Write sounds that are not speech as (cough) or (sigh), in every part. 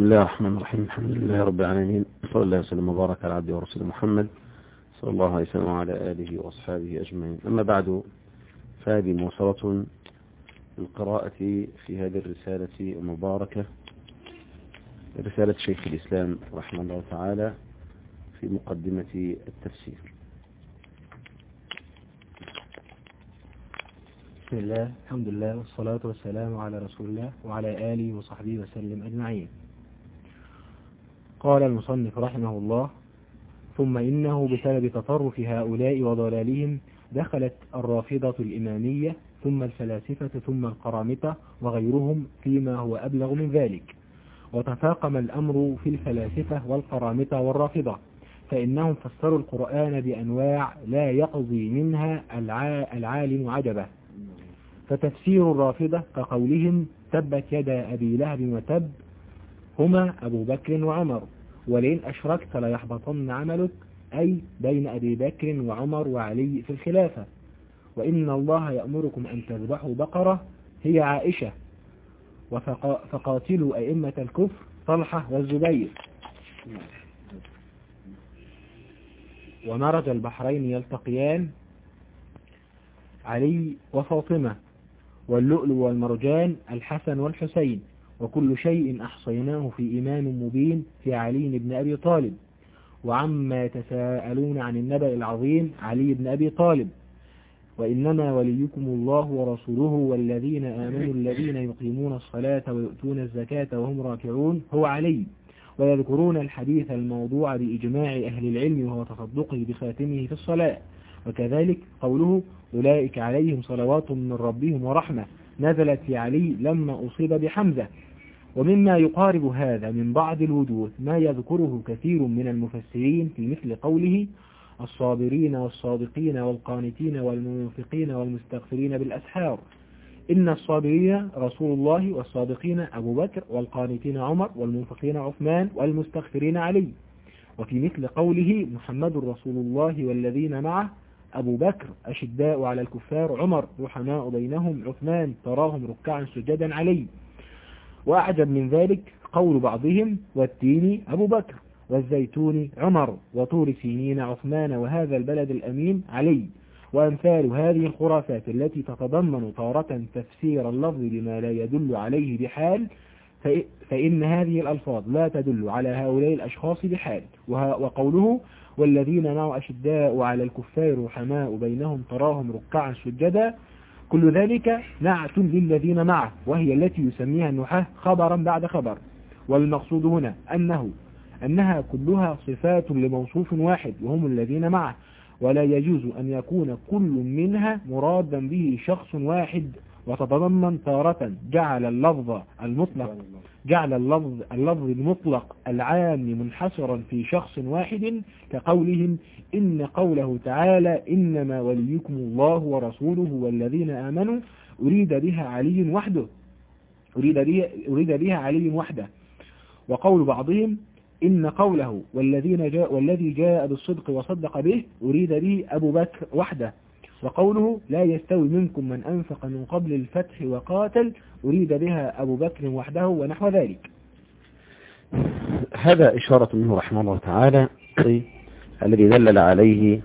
بسم الله الرحمن الرحيم. الحمد لله رب العالمين. صلى الله وسلم وبارك على عبده ورسوله محمد. صلى الله عليه وسلم وعلى آله وأصحابه أجمعين. أما بعد فهذه موصلة القراءة في هذه الرسالة المباركة. رسالة شيخ الإسلام رحمه الله تعالى في مقدمة التفسير. بسم الله الحمد لله والصلاة والسلام على رسول الله وعلى آله وصحبه وسلم أجمعين. قال المصنف رحمه الله ثم إنه بسبب تطرف هؤلاء وضلالهم دخلت الرافضة الإمامية ثم الفلاسفة ثم القرامطة وغيرهم فيما هو أبلغ من ذلك. وتفاقم الأمر في الفلاسفة والقرامطة والرافضة فإنهم فسروا القرآن بأنواع لا يقضي منها العالم عجبه. فتفسير الرافضة كقولهم تبت يدا أبي لهب وتب هما أبو بكر وعمر. ولئن أشركت ليحبطن عملك أي بين أبي بكر وعمر وعلي في الخلافة. وإن الله يأمركم أن تذبحوا بقرة هي عائشة. فقاتلوا أئمة الكفر طلحة والزبير. ومرج البحرين يلتقيان علي وفاطمة. واللؤلؤ والمرجان الحسن والحسين. وكل شيء أحصيناه في إمام مبين في علي بن أبي طالب. وعما يتساءلون عن النبأ العظيم علي بن أبي طالب. وإنما وليكم الله ورسوله والذين آمنوا الذين يقيمون الصلاة ويؤتون الزكاة وهم راكعون هو علي. ويذكرون الحديث الموضوع بإجماع أهل العلم وهو تصدقه بخاتمه في الصلاة. وكذلك قوله أولئك عليهم صلوات من ربهم ورحمة. نزلت في علي لما أصيب بحمزة. ومما يقارب هذا من بعض الوجوه ما يذكره كثير من المفسرين في مثل قوله الصابرين والصادقين والقانتين والمنفقين والمستغفرين بالأسحار. إن الصابرين رسول الله والصادقين أبو بكر والقانتين عمر والمنفقين عثمان والمستغفرين علي. وفي مثل قوله محمد رسول الله والذين معه أبو بكر أشداء على الكفار عمر رحماء بينهم عثمان تراهم ركعا سجدا علي. وأعجب من ذلك قول بعضهم والتين أبو بكر والزيتون عمر وطور سينين عثمان وهذا البلد الأمين علي وأمثال هذه الخرافات التي تتضمن طارة تفسير اللفظ لما لا يدل عليه بحال فإن هذه الألفاظ لا تدل على هؤلاء الأشخاص بحال. وقوله والذين معه أشداء على الكفار رحماء بينهم تراهم ركعا سجدا كل ذلك نعت للذين معه وهي التي يسميها النحاة خبرا بعد خبر. والمقصود هنا أنه أنها كلها صفات لموصوف واحد وهم الذين معه. ولا يجوز أن يكون كل منها مرادا به شخص واحد. وتتضمن تارة جعل اللفظ المطلق جعل اللفظ, اللفظ المطلق العام منحصرا في شخص واحد كقولهم إن قوله تعالى إنما وليكم الله ورسوله والذين آمنوا أريد بها علي وحده أريد بها, أريد بها علي وحده. وقول بعضهم إن قوله والذين جاء والذي جاء بالصدق وصدق به أريد به أبو بكر وحده. وقوله لا يستوي منكم من أنفق من قبل الفتح وقاتل أريد بها أبو بكر وحده ونحو ذلك. هذا إشارة منه رحمه الله تعالى الذي دلل عليه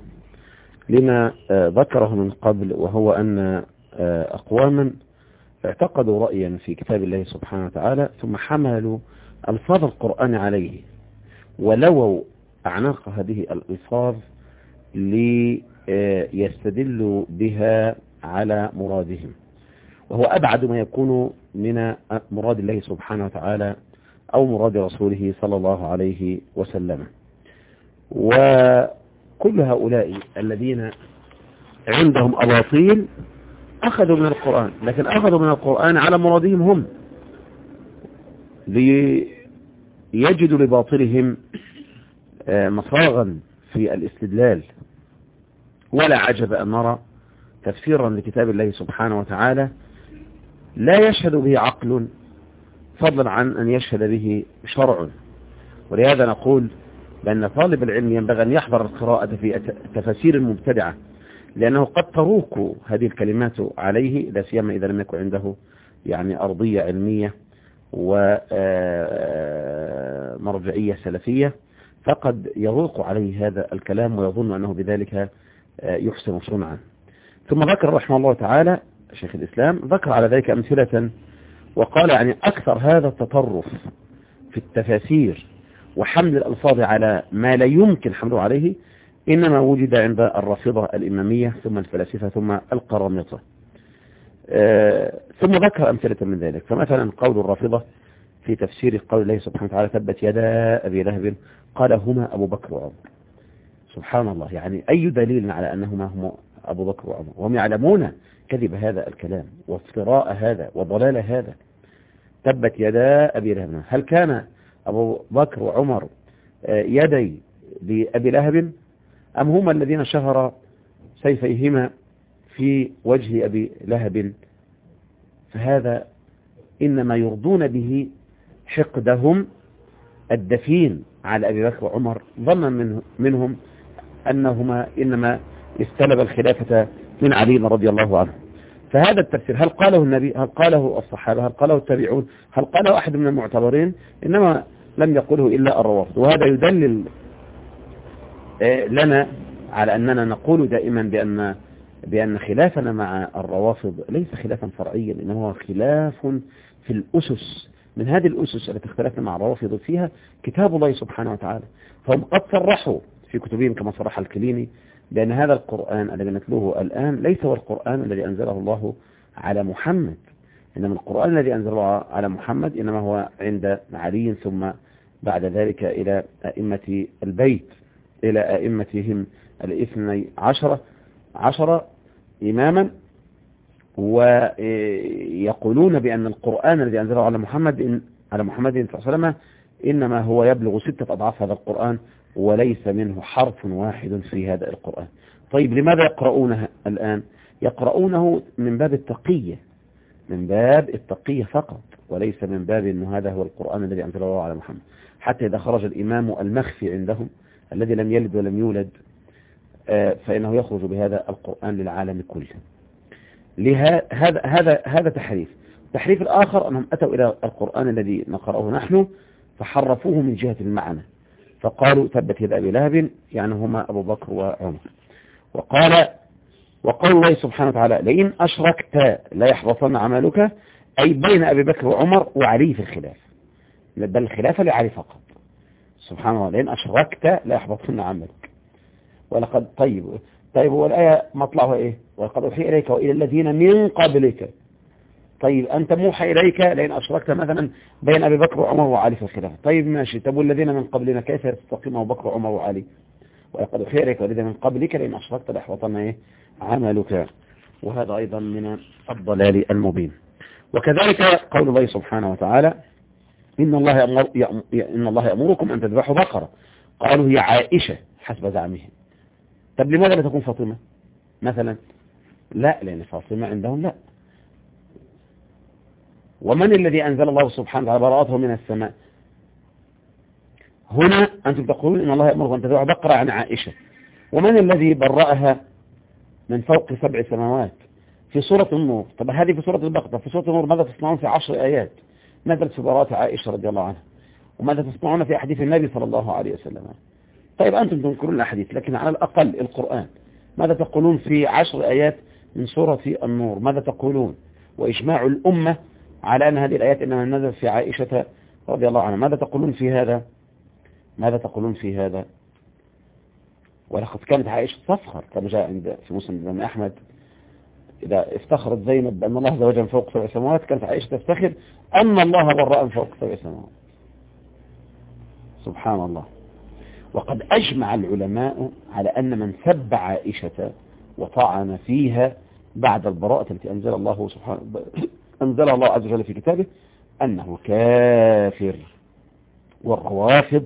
لما ذكره من قبل وهو أن أقواما اعتقدوا رأيا في كتاب الله سبحانه وتعالى ثم حملوا ألفاظ القرآن عليه ولووا أعناق هذه الألفاظ ليستدلوا بها على مرادهم. وهو أبعد ما يكون من مراد الله سبحانه وتعالى أو مراد رسوله صلى الله عليه وسلم. وكل هؤلاء الذين عندهم أباطيل أخذوا من القرآن لكن أخذوا من القرآن على مرادهم هم. ليجدوا لباطلهم مصاغا في الاستدلال. ولا عجب أن نرى تفسيرا لكتاب الله سبحانه وتعالى لا يشهد به عقل فضلا عن أن يشهد به شرع. ولهذا نقول بأن طالب العلم ينبغي أن يحضر القراءة في التفاسير المبتدعة لأنه قد تروك هذه الكلمات عليه لا سيما إذا لم يكن عنده يعني أرضية علمية مرجعية سلفية فقد يضيق عليه هذا الكلام ويظن أنه بذلك يحسن صنعا. ثم ذكر رحمه الله تعالى شيخ الإسلام ذكر على ذلك أمثلة وقال يعني أكثر هذا التطرف في التفاسير وحمل الألفاظ على ما لا يمكن حمله عليه إنما وجد عند الرافضة الإمامية ثم الفلاسفة ثم القرامطة. آه ثم ذكر أمثلة من ذلك. فمثلا قول الرافضة في تفسير قول الله سبحانه وتعالى ثبت يدا أبي لهب. قال هما أبو بكر وعمر. سبحان الله. يعني أي دليل على أنهما هم أبو بكر وعمر؟ وهم يعلمون كذب هذا الكلام وافتراء هذا وضلال هذا. تبت يدا أبي لهب. هل كان أبو بكر وعمر يدي لأبي لهب؟ أم هما الذين شهر سيفيهما في وجه أبي لهب؟ فهذا إنما يرضون به حقدهم الدفين على أبي بكر وعمر. ظنا منه منهم أنهما إنما استلب الخلافة من علي رضي الله عنه. فهذا التفسير هل قاله النبي هل قاله الصحابة هل قاله التابعون هل قاله أحد من المعتبرين؟ إنما لم يقله إلا الروافض. وهذا يدلل لنا على أننا نقول دائما بأن بأن خلافنا مع الروافض ليس خلافا فرعيا إنما هو خلاف في الأسس. من هذه الأسس التي اختلفنا مع الروافض فيها كتاب الله سبحانه وتعالى. فهم قد صرحوا في كتبهم كما صرح الكليني بأن هذا القرآن الذي نتلوه الآن ليس هو القرآن الذي أنزله الله على محمد. إنما القرآن الذي أنزله على محمد إنما هو عند علي ثم بعد ذلك إلى أئمة البيت إلى أئمتهم الاثني عشرة عشرة إماما. ويقولون بأن القرآن الذي أنزله على محمد إن على محمد صلى الله عليه وسلم إنما هو يبلغ ستة أضعاف هذا القرآن. وليس منه حرف واحد في هذا القرآن. طيب لماذا يقرؤونه الآن؟ يقرؤونه من باب التقية من باب التقية فقط وليس من باب أنه هذا هو القرآن الذي أنزله الله على محمد. حتى إذا خرج الإمام المخفي عندهم الذي لم يلد ولم يولد فإنه يخرج بهذا القرآن للعالم كله. هذا هذا هذا تحريف. التحريف الآخر أنهم أتوا إلى القرآن الذي نقرأه نحن فحرفوه من جهة المعنى. فقالوا ثبت يد أبي لهب يعني هما أبو بكر وعمر. وقال وقال الله سبحانه وتعالى لئن أشركت لا يحبطن عملك أي بين أبي بكر وعمر وعلي في الخلاف. بل الخلافة لعلي فقط. سبحان الله لئن أشركت لا يحبطن عملك. ولقد طيب طيب هو الآية مطلعها إيه؟ ولقد أوحي إليك وإلى الذين من قبلك طيب أنت موحى إليك لئن أشركت مثلا بين أبي بكر وعمر وعلي في الخلافة طيب ماشي. طب والذين من قبلنا كيف يستقيم أبو بكر وعمر وعلي؟ ولقد أوحي إليك والذين من قبلك لئن أشركت ليحبطن إيه؟ عملك. وهذا أيضا من الضلال المبين. وكذلك قول الله سبحانه وتعالى إن الله يأمر إن الله يأمركم أن تذبحوا بقرة. قالوا هي عائشة حسب زعمهم. طب لماذا لا تكون فاطمة؟ مثلا لا لأن فاطمة عندهم لا. ومن الذي أنزل الله سبحانه وتعالى براءته من السماء؟ هنا أنتم تقولون إن الله يأمركم أن تذبحوا بقرة عن عائشة. ومن الذي برأها من فوق سبع سماوات؟ في سورة النور. طب هذه في سورة البقرة. في سورة النور ماذا تصنعون في عشر آيات؟ نزلت في براءة عائشة رضي الله عنها؟ وماذا تصنعون في أحاديث النبي صلى الله عليه وسلم؟ طيب أنتم تنكرون الأحاديث لكن على الأقل القرآن. ماذا تقولون في عشر آيات من سورة النور؟ ماذا تقولون؟ وإجماع الأمة على أن هذه الآيات إنما نزلت في عائشة رضي الله عنها. ماذا تقولون في هذا؟ ماذا تقولون في هذا؟ ولقد كانت عائشة تفخر كما جاء عند في مسلم الإمام أحمد. إذا افتخرت زينب بأن الله عز وجل فوق سبع سماوات كانت عائشة تفتخر أن الله براء فوق سبع سماوات. سبحان الله. وقد أجمع العلماء على أن من سب عائشة وطعن فيها بعد البراءة التي أنزل الله سبحانه أنزل الله عز وجل في كتابه أنه كافر والروافض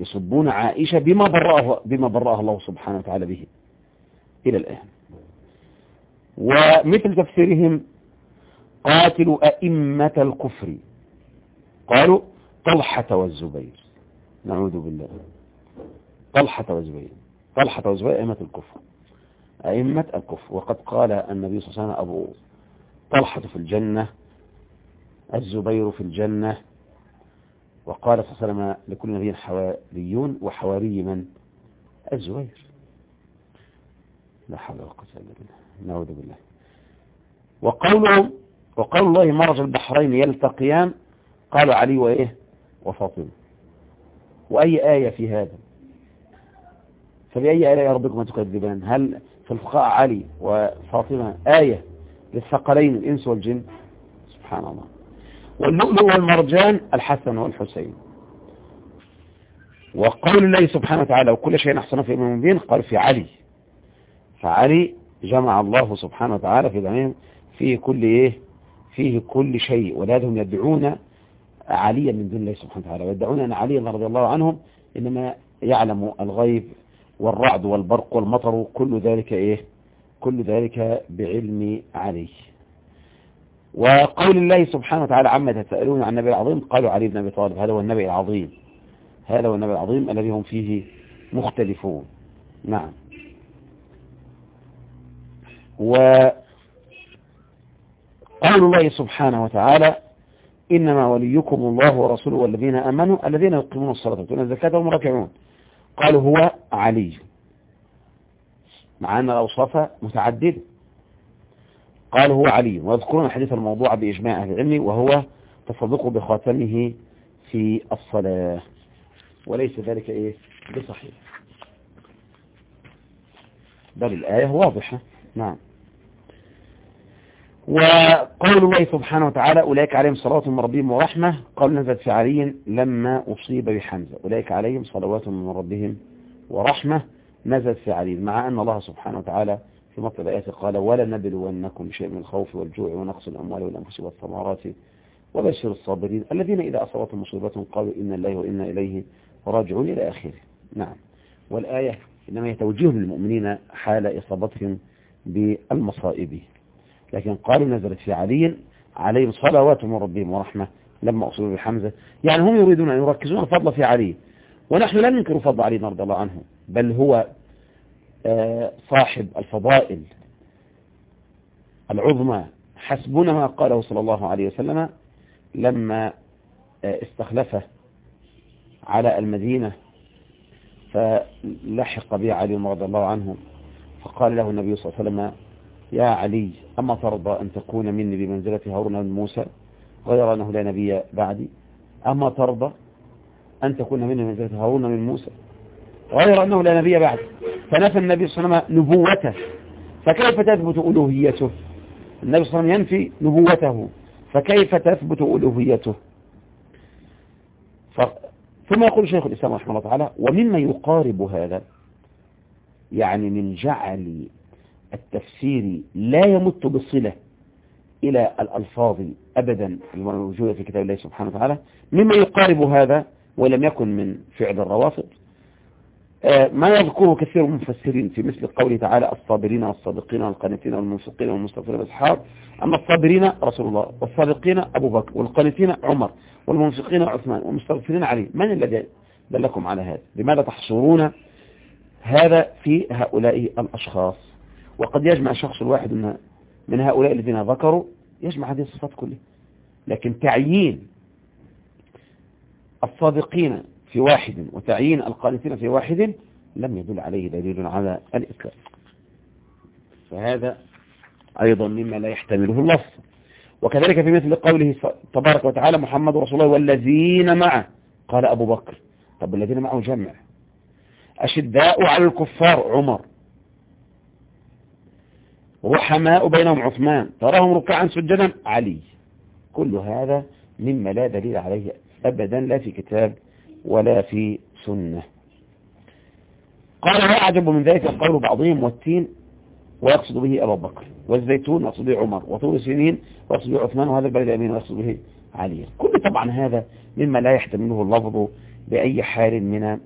يصبون عائشة بما برأه بما برأه الله سبحانه وتعالى به إلى الآن. ومثل تفسيرهم قاتلوا أئمة الكفر. قالوا طلحة والزبير. نعوذ بالله. طلحة والزبير. طلحة والزبير أئمة الكفر. أئمة الكفر. وقد قال النبي صلى الله عليه وسلم أبو طلحة في الجنة الزبير في الجنة وقال صلى الله عليه وسلم لكل نبي حواريون وحواري من؟ الزبير. لا حول ولا قوة إلا بالله نعوذ بالله. وقوله وقول الله مرج البحرين يلتقيان قال علي وإيه؟ وفاطمة. وأي آية في هذا؟ فبأي آية ربكم تكذبان؟ هل في الفقاء علي وفاطمة آية؟ للثقلين الإنس والجن. سبحان الله. واللؤلؤ والمرجان الحسن والحسين. وقول الله سبحانه وتعالى وكل شيء أحسن في إمام مبين قال في علي. فعلي جمع الله سبحانه وتعالى في جميع فيه كل إيه؟ فيه كل شيء. ولهذا هم يدعون عليا من دون الله سبحانه وتعالى. ويدعون أن علي رضي الله عنهم إنما يعلم الغيب والرعد والبرق والمطر كل ذلك إيه؟ كل ذلك بعلم علي. وقول الله سبحانه وتعالى عما تسألون عن النبي العظيم قالوا علي بن أبي طالب هذا هو النبي العظيم. هذا هو النبي العظيم الذي هم فيه مختلفون. نعم. وقول الله سبحانه وتعالى إنما وليكم الله ورسوله والذين أمنوا الذين يقيمون الصلاة ويؤتون الزكاة وهم راكعون. قالوا هو علي. مع أن الأوصاف متعددة. قال هو علي ويذكرون الحديث الموضوع بإجماع أهل العلم وهو تصدقه بخاتمه في الصلاة. وليس ذلك إيه؟ بصحيح. بل الآية واضحة. نعم. وقول الله سبحانه وتعالى أولئك عليهم صلوات من ربهم ورحمة. قال نزلت في علي لما أصيب بحمزة. أولئك عليهم صلوات من ربهم ورحمة. نزلت في علي مع أن الله سبحانه وتعالى في مطلب آياته قال ولا نبلونكم بشيء من الخوف والجوع ونقص الأموال والأنفس والثمرات وبشر الصابرين الذين إذا أصابتهم مصيبة قالوا إن الله وإنا إليه راجعون إلى آخره. نعم. والآية إنما هي توجيه للمؤمنين حال إصابتهم بالمصائب. لكن قالوا نزلت في علي عليهم صلوات من ربهم ورحمة لما أصيبوا بحمزة. يعني هم يريدون أن يركزون الفضل في علي ونحن لا ننكر فضل علي رضي الله عنه. بل هو صاحب الفضائل العظمى. حسبنا ما قاله صلى الله عليه وسلم لما استخلفه على المدينة فلحق به علي رضي الله عنه فقال له النبي صلى الله عليه وسلم يا علي أما ترضى أن تكون مني بمنزلة هارون من موسى غير أنه لا نبي بعدي؟ أما ترضى أن تكون مني بمنزلة هارون من موسى؟ غير أنه لا نبي بعد. فنفى النبي صلى الله عليه وسلم نبوته. فكيف تثبت ألوهيته؟ النبي صلى الله عليه وسلم ينفي نبوته. فكيف تثبت ألوهيته؟ ف... ثم يقول شيخ الإسلام رحمه الله تعالى ومما يقارب هذا يعني من جعل التفسير لا يمت بالصلة إلى الألفاظ أبدا الموجودة في كتاب الله سبحانه وتعالى مما يقارب هذا ولم يكن من فعل الروافض. ما يذكره كثير من المفسرين في مثل قوله تعالى الصابرين والصادقين والقانتين والمنفقين والمستغفرين بالأسحار أما الصابرين رسول الله والصادقين أبو بكر والقانتين عمر والمنفقين عثمان والمستغفرين علي. من الذي دلكم على هذا؟ لماذا تحصرون هذا في هؤلاء الأشخاص؟ وقد يجمع شخص واحد من هؤلاء الذين ذكروا يجمع هذه الصفات كلها. لكن تعيين الصادقين في واحد وتعيين القانتين في واحد لم يدل عليه دليل على الإطلاق فهذا أيضا مما لا يحتمله اللفظ وكذلك في مثل قوله تبارك وتعالى محمد رسول الله والذين معه. قال أبو بكر طب الذين معه جمع. أشداء على الكفار عمر. رحماء بينهم عثمان. تراهم ركعا سجدا علي. كل هذا مما لا دليل عليه أبدا لا في كتاب ولا في سنة. قال لا أعجب من ذلك قول بعضهم والتين ويقصد به أبو بكر والزيتون يقصد به عمر وطول سنين ويقصد به عثمان وهذا البلد الأمين ويقصد به علي. كل طبعا هذا مما لا يحتمله اللفظ بأي حال من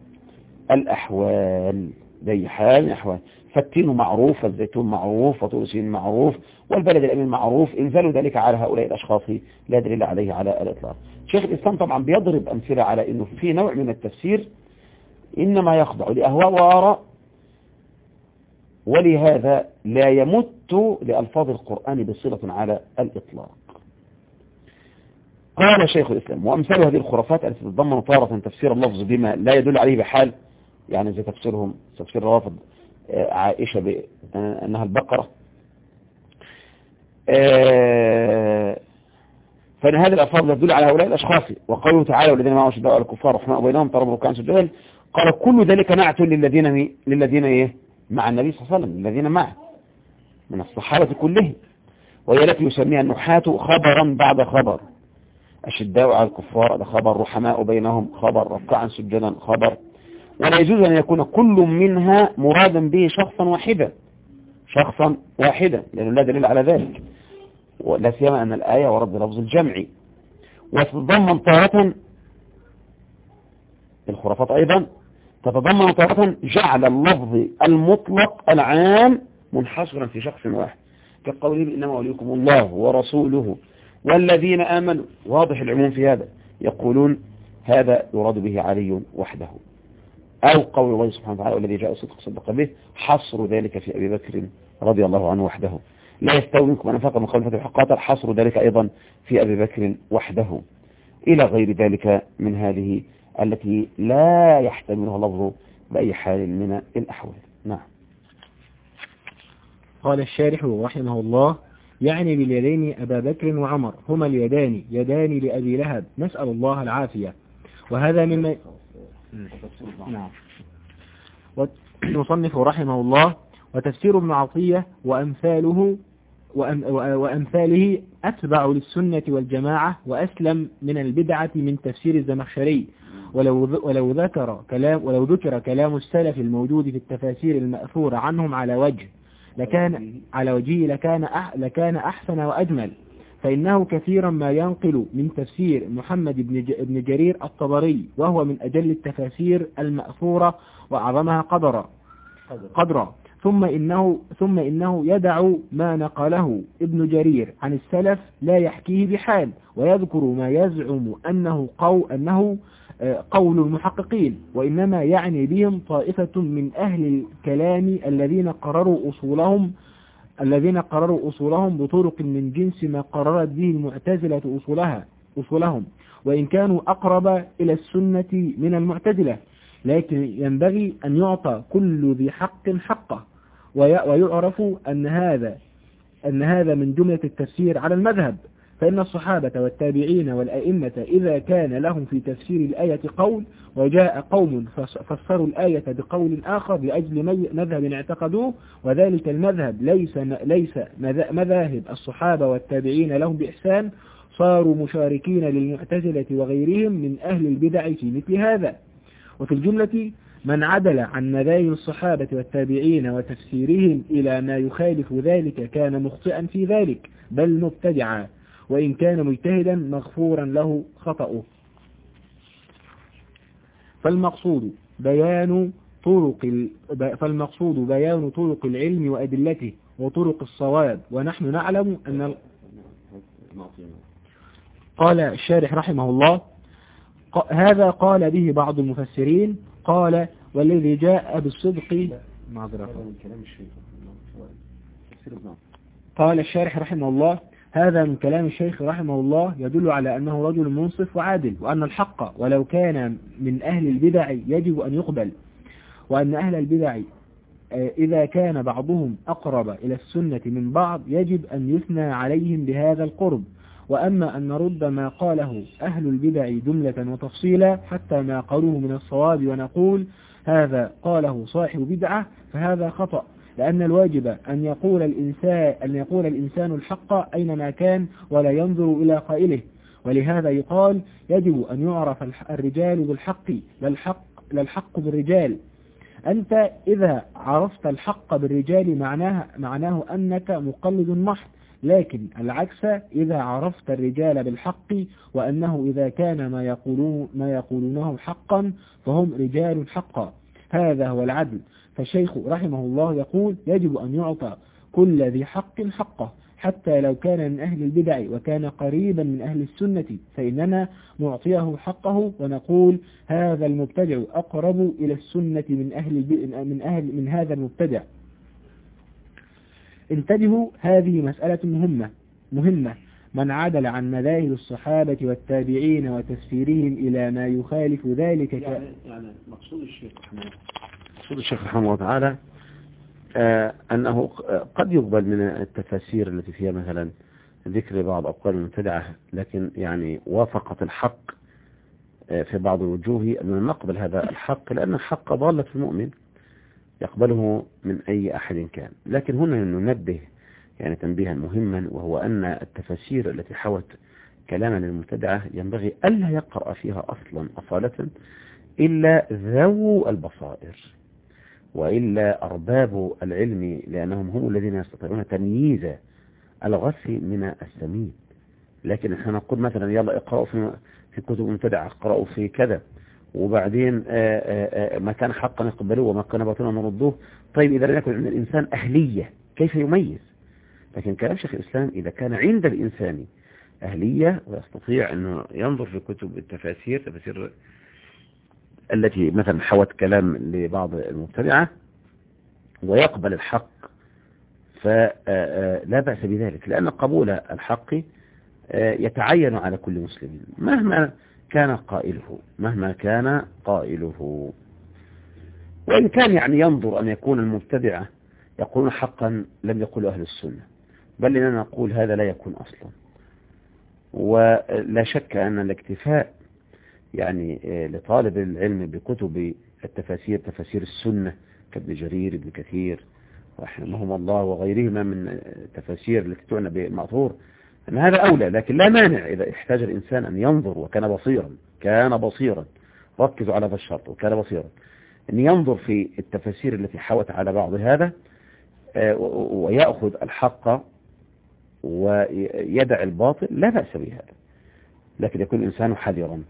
الأحوال. بأي حال من الأحوال. فالتين معروف والزيتون معروف وطول سنين معروف والبلد الأمين معروف. إنزال ذلك على هؤلاء الأشخاص لا دليل عليه على الإطلاق. شيخ الإسلام طبعا بيضرب أمثلة على أنه في نوع من التفسير إنما يخضع لأهواء وآراء ولهذا لا يمت لألفاظ القرآن بصلة على الإطلاق. قال شيخ الإسلام وأمثال هذه الخرافات التي تتضمن طارة تفسير اللفظ بما لا يدل عليه بحال يعني زي تفسيرهم تفسير روافض عائشة بأنها البقرة فإن هذه الألفاظ تدل على هؤلاء الأشخاص. وقوله تعالى والذين معه شداء الكفار رحماء بينهم تربوا ركعا سجدا قال كل ذلك نعت للذين للذين إيه؟ مع النبي صلى الله عليه وسلم. الذين معه. من الصحابة كلهم. وهي التي يسميها النحاة خبرا بعد خبر. أشداء على الكفار هذا خبر رحماء بينهم خبر ركعا سجدا خبر. ولا يجوز أن يكون كل منها مرادا به شخصا واحدا. شخصا واحدا. لأنه لا دليل على ذلك. ولا سيما أن الآية ورد لفظ الجمع وتتضمن طارة الخرافات أيضا تتضمن طارة جعل اللفظ المطلق العام منحصرا في شخص واحد كقولهم إنما وليكم الله ورسوله والذين آمنوا واضح العموم في هذا يقولون هذا يراد به علي وحده أو قول الله سبحانه وتعالى والذي جاء صدق صدق به حصر ذلك في أبي بكر رضي الله عنه وحده لا يستوي منكم أن فقط من قول فتح قاتل حصر ذلك أيضا في أبي بكر وحده. إلى غير ذلك من هذه التي لا يحتملها لفظ بأي حال من الأحوال. نعم. قال الشارح رحمه الله يعني باليدين أبا بكر وعمر هما اليدان يدان لأبي لهب نسأل الله العافية. وهذا مما نعم. والمصنف رحمه الله وتفسير ابن عطية وأمثاله وأمثاله أتبع للسنة والجماعة وأسلم من البدعة من تفسير الزمخشري. ولو ولو ذكر كلام ولو ذكر كلام السلف الموجود في التفاسير المأثورة عنهم على وجه لكان على وجهه لكان أح لكان أحسن وأجمل. فإنه كثيرا ما ينقل من تفسير محمد بن جرير الطبري وهو من أجل التفاسير المأثورة وأعظمها قدرا. قدرا. ثم إنه, ثم إنه يدع ما نقله ابن جرير عن السلف لا يحكيه بحال ويذكر ما يزعم أنه, قو أنه قول المحققين وإنما يعني بهم طائفة من أهل الكلام الذين قرروا أصولهم الذين قرروا أصولهم بطرق من جنس ما قررت به المعتزلة أصولها أصولهم وإن كانوا أقرب إلى السنة من المعتزلة لكن ينبغي أن يعطى كل ذي حق حقه. ويعرف أن هذا أن هذا من جملة التفسير على المذهب. فإن الصحابة والتابعين والأئمة إذا كان لهم في تفسير الآية قول وجاء قوم فسروا الآية بقول آخر لأجل مذهب اعتقدوه. وذلك المذهب ليس ليس مذاهب الصحابة والتابعين لهم بإحسان. صاروا مشاركين للمعتزلة وغيرهم من أهل البدع في مثل هذا. وفي الجملة من عدل عن مذاهب الصحابة والتابعين وتفسيرهم إلى ما يخالف ذلك كان مخطئا في ذلك بل مبتدعا وإن كان مجتهدا مغفورا له خطأه. فالمقصود بيان طرق فالمقصود بيان طرق العلم وأدلته وطرق الصواب. ونحن نعلم أن قال الشارح رحمه الله هذا قال به بعض المفسرين قال والذي جاء بالصدق قال الشارح رحمه الله هذا من كلام الشيخ رحمه الله يدل على أنه رجل منصف وعادل وأن الحق ولو كان من أهل البدع يجب أن يقبل وأن أهل البدع إذا كان بعضهم أقرب إلى السنة من بعض يجب أن يثنى عليهم بهذا القرب. وأما أن نرد ما قاله أهل البدع جملة وتفصيلا حتى ما قالوه من الصواب ونقول هذا قاله صاحب بدعة فهذا خطأ. لأن الواجب أن يقول الإنسان أن يقول الإنسان الحق أينما كان ولا ينظر إلى قائله. ولهذا يقال يجب أن يعرف الرجال بالحق. لا الحق, بالرجال. أنت إذا عرفت الحق بالرجال معناه, معناه أنك مقلد محض لكن العكس إذا عرفت الرجال بالحق وأنه إذا كان ما, يقولون ما يقولونه حقا فهم رجال حقا. هذا هو العدل. فالشيخ رحمه الله يقول يجب أن يعطى كل ذي حق حقه حتى لو كان من أهل البدع وكان قريبا من أهل السنة فإننا نعطيه حقه ونقول هذا المبتدع أقرب إلى السنة من أهل من أهل من هذا المبتدع. انتبهوا هذه مسألة مهمة مهمة. من عدل عن مذاهب الصحابة والتابعين وتفسيرهم إلى ما يخالف ذلك ك... يعني, يعني مقصود الشيخ مقصود الشيخ رحمه الله تعالى آه أنه قد يقبل من التفاسير التي فيها مثلا ذكر بعض أقوال المبتدعة لكن يعني وافقت الحق آه في بعض الوجوه أن نقبل هذا الحق لأن الحق ضالة المؤمن. يقبله من أي أحد كان. لكن هنا ننبه يعني تنبيها مهما وهو أن التفاسير التي حوت كلاما للمبتدعة ينبغي ألا يقرأ فيها أصلا أصالة إلا ذو البصائر وإلا أرباب العلم لأنهم هم الذين يستطيعون تمييز الغث من السمين. لكن إحنا نقول مثلا يلا اقرأوا في في كتب المبتدعة اقرأوا في كذا. وبعدين آآ آآ ما كان حقا يقبلوه وما كان باطلا نردوه طيب إذا لم يكن عند الإنسان أهلية كيف يميز؟ لكن كلام شيخ الإسلام إذا كان عند الإنسان أهلية ويستطيع أنه ينظر في كتب التفاسير تفاسير التي مثلا حوت كلام لبعض المبتدعة ويقبل الحق فلا بأس بذلك لأن قبول الحق يتعين على كل مسلم. مهما كان قائله مهما كان قائله. وإن كان يعني ينظر أن يكون المبتدعة يقولون حقا لم يقول أهل السنة بل إننا نقول هذا لا يكون أصلا. ولا شك أن الاكتفاء يعني لطالب العلم بكتب التفاسير تفاسير السنة كابن جرير ابن كثير رحمهم الله وغيرهما من التفاسير التي تعنى بالمأثور أن هذا أولى لكن لا مانع إذا احتاج الإنسان أن ينظر وكان بصيرا كان بصيرا. ركزوا على هذا الشرط وكان بصيرا. أن ينظر في التفاسير التي حوت على بعض هذا ويأخذ الحق ويدع الباطل لا بأس بهذا. لكن يكون الإنسان حذرا.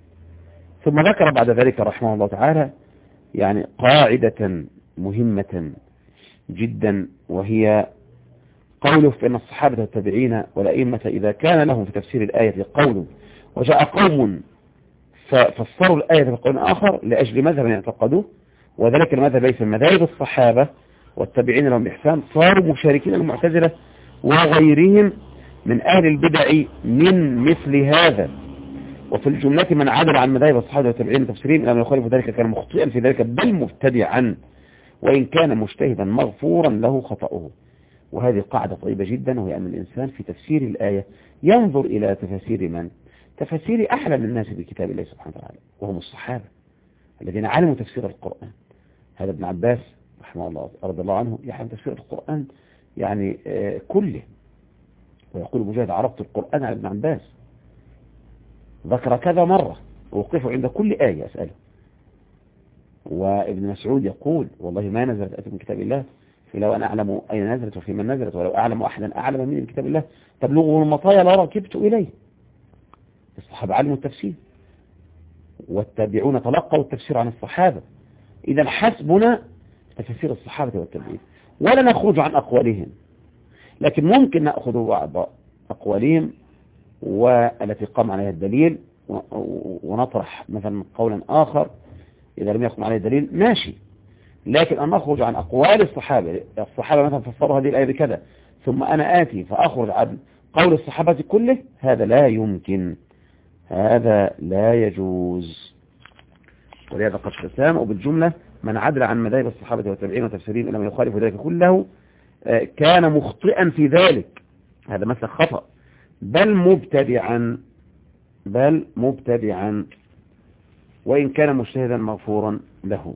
ثم ذكر بعد ذلك رحمه الله تعالى يعني قاعدة مهمة جدا وهي قوله فإن الصحابة والتابعين والأئمة إذا كان لهم في تفسير الآية قول وجاء قوم ففسروا الآية بقول آخر لأجل مذهب يعتقدوه وذلك المذهب ليس مذاهب الصحابة والتابعين لهم بإحسان صاروا مشاركين المعتزلة وغيرهم من أهل البدع من مثل هذا. وفي الجملة من عدل عن مذاهب الصحابة والتابعين التفسيرين إلى من يخالف ذلك كان مخطئا في ذلك بل مبتدعا وإن كان مجتهدا مغفورا له خطأه. وهذه قاعدة طيبة جدا وهي أن الإنسان في تفسير الآية ينظر إلى تفاسير من؟ تفاسير أحلم الناس بكتاب الله سبحانه وتعالى وهم الصحابة الذين علموا تفسير القرآن. هذا ابن عباس رحمه الله رضي الله عنه يعلم تفسير القرآن يعني آه كله. ويقول مجاهد عرفت القرآن على ابن عباس. ذكر كذا مرة ووقفوا عند كل آية أسأله. وابن مسعود يقول والله ما نزلت آية من كتاب الله لو أنا أعلم أين نزلت وفي من نزلت. ولو أعلم أحدا أعلم من كتاب الله. تبلغه المطايا لا ركبت إليه. الصحابة علموا التفسير. والتابعون تلقوا التفسير عن الصحابة. إذا حسبنا تفسير الصحابة والتابعين. ولا نخرج عن أقوالهم. لكن ممكن نأخذ بعض أقوالهم والتي قام عليها الدليل ونطرح مثلا قولا آخر. إذا لم يقم عليه دليل ماشي. لكن أن نخرج عن أقوال الصحابة الصحابة مثلا فسروا هذه الآية بكذا ثم أنا آتي فأخرج عن قول الصحابة كله هذا لا يمكن هذا لا يجوز. ولهذا قد تسام وبالجملة من عدل عن مذاهب الصحابة والتابعين وتفسيرين لم يخالف ذلك كله كان مخطئا في ذلك. هذا مثل خطأ. بل مبتدعا بل مبتدعا وإن كان مجتهدا مغفورا له.